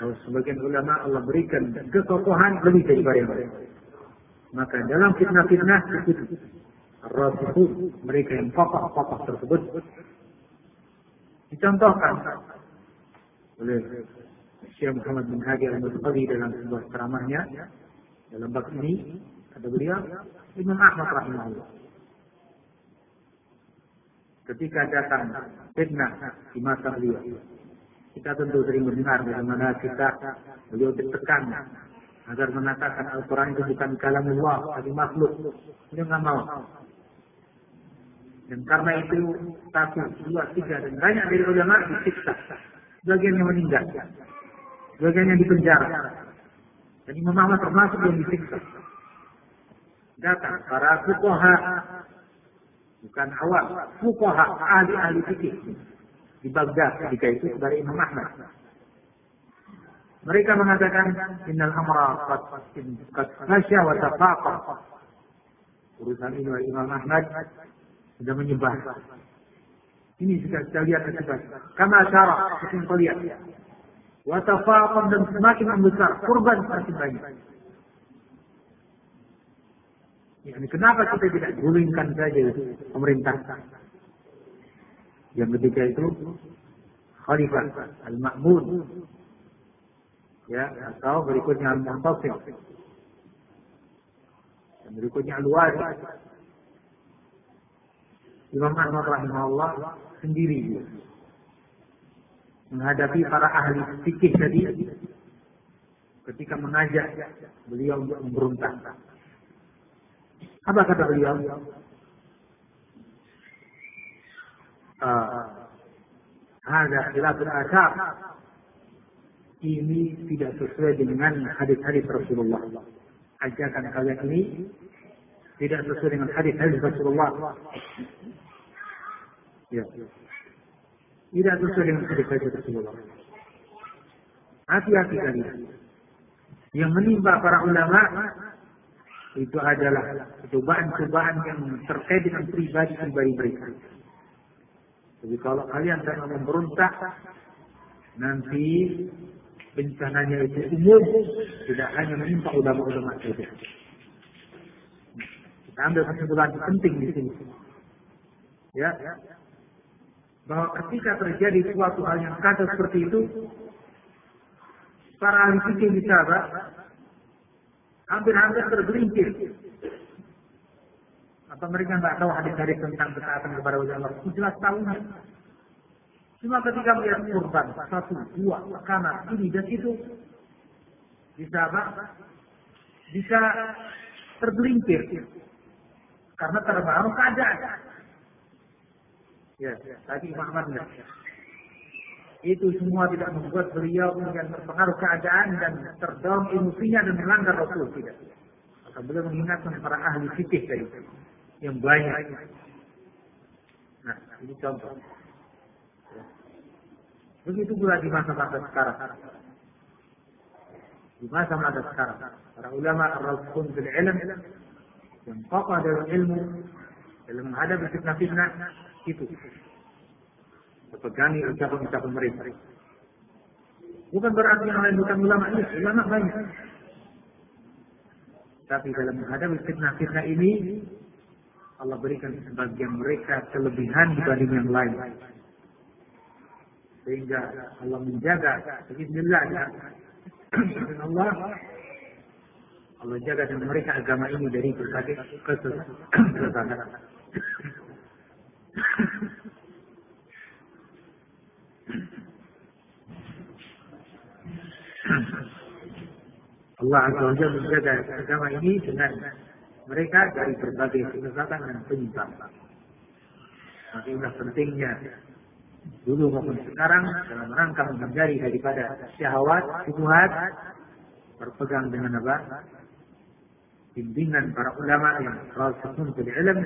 bahwa sebagian ulama Allah berikan kekokohan lebih daripada yang lain. Maka dalam fitnah-fitnah itu Rasul mereka yang kokoh-kokoh tersebut dicontohkan oleh Syekh Muhammad bin Hadi al-Mutqadi dalam sebuah ceramahnya. Dalam bab ini kata beliau Imam Ahmad rahimahullah ketika datang fitnah di masa beliau kita tentu sering mendengar bagaimana kita beliau ditekan agar mengatakan Al-Quran itu bukan kalamullah, tapi makhluk. Beliau nggak mau. Dan karena itu satu, dua, tiga dan banyak dari ulama disiksa. Sebagian yang meninggal, sebagian yang dipenjara. Dan Imam Ahmad termasuk yang disiksa. Datang para fukoha, bukan awal, fukoha, ahli-ahli fikih di Baghdad ketika itu dari Imam Ahmad. Mereka mengatakan innal amra qad qad wa tafaqa. Urusan ini Imam Ahmad sudah menyebar. Ini juga kita lihat akibat. Kama seperti kau lihat. Watafaqam dan semakin membesar. Kurban semakin banyak. Yani kenapa kita tidak gulingkan saja pemerintah? Yang ketiga itu Khalifah Al-Ma'mun ya atau berikutnya Al-Muntasim dan berikutnya Al-Wali Imam Ahmad rahimahullah sendiri. Menghadapi para ahli fikih tadi ketika mengajak beliau untuk memberontak. Apa kata beliau? Ada khilaful asar. Ini tidak sesuai dengan hadis-hadis Rasulullah. Ajakan kalian ini tidak sesuai dengan hadis-hadis Rasulullah. Ya. Tidak sesuai dengan hadis-hadis Rasulullah. Hati-hati kalian. Yang menimpa para ulama itu adalah cobaan-cobaan yang terkait dengan pribadi-pribadi mereka. Jadi kalau kalian sedang memberontak, nanti bencananya itu umum, tidak hanya menimpa ulama-ulama saja. Kita ambil kesimpulan penting di sini. Ya, bahwa ketika terjadi suatu hal yang kata seperti itu, para ahli fikih sahabat hampir-hampir tergelincir. Apa mereka nggak tahu hadis-hadis tentang ketaatan kepada wajah Allah? Jelas tahunya. Cuma ketika melihat kurban, satu, dua, kanan, ini dan itu, di sahabat bisa tergelincir karena terpengaruh keadaan. Ya, tadi Imam Ahmad Itu semua tidak membuat beliau kemudian terpengaruh keadaan dan terdorong emosinya dan melanggar Rasul tidak. Maka beliau mengingatkan para ahli fikih tadi yang banyak. Nah, ini contoh. Begitu pula di masa-masa sekarang. Di masa-masa sekarang, para ulama ar-rasul bil ilm yang kokoh dalam ilmu, dalam menghadapi fitnah-fitnah, itu. Berpegangi ucapan-ucapan mereka. Bukan berarti yang lain bukan ulama, iya, ulama banyak. Tapi dalam menghadapi fitnah-fitnah ini, Allah berikan sebagian mereka kelebihan dibanding yang lain. Sehingga Allah menjaga, Bismillah, Allah Allah jaga dengan mereka agama ini dari berbagai kesesatan. Allah Azza wa Jalla menjaga agama ini dengan mereka dari berbagai kesesatan dan penyimpangan. Maka inilah pentingnya dulu maupun sekarang dalam rangka menghindari daripada syahwat, syubhat, berpegang dengan apa? bimbingan para ulama yang rasulun bil ilm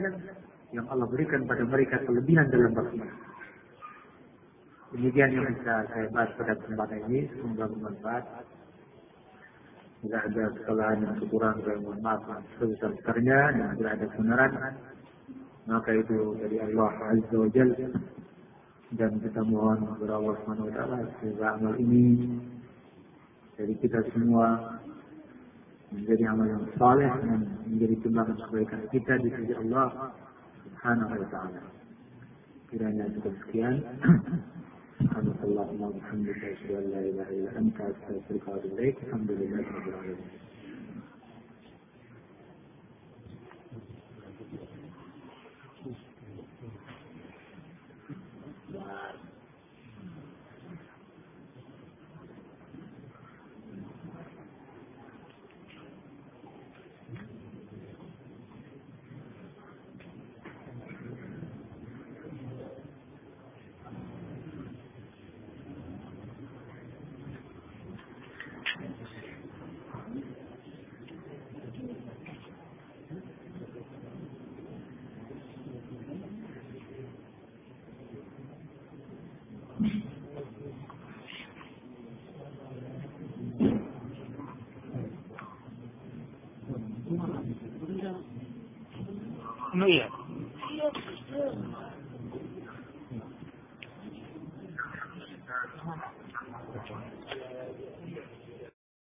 yang Allah berikan pada mereka kelebihan dalam beriman. Demikian yang bisa saya bahas pada kesempatan ini. Semoga bermanfaat. Jika ada kesalahan yang kekurangan, saya mohon maaf sebesar-besarnya. Dan bila ada kebenaran, maka itu dari Allah Azza wa Jal. Dan kita mohon kepada Allah Subhanahu wa taala semoga amal ini dari kita semua menjadi amal yang saleh dan menjadi timbangan kebaikan kita di sisi Allah Subhanahu wa taala. Kiranya cukup sekian. سبحانك اللهم وبحمدك أشهد أن لا إله إلا أنت أستغفرك وأتوب إليك. الحمد لله رب العالمين.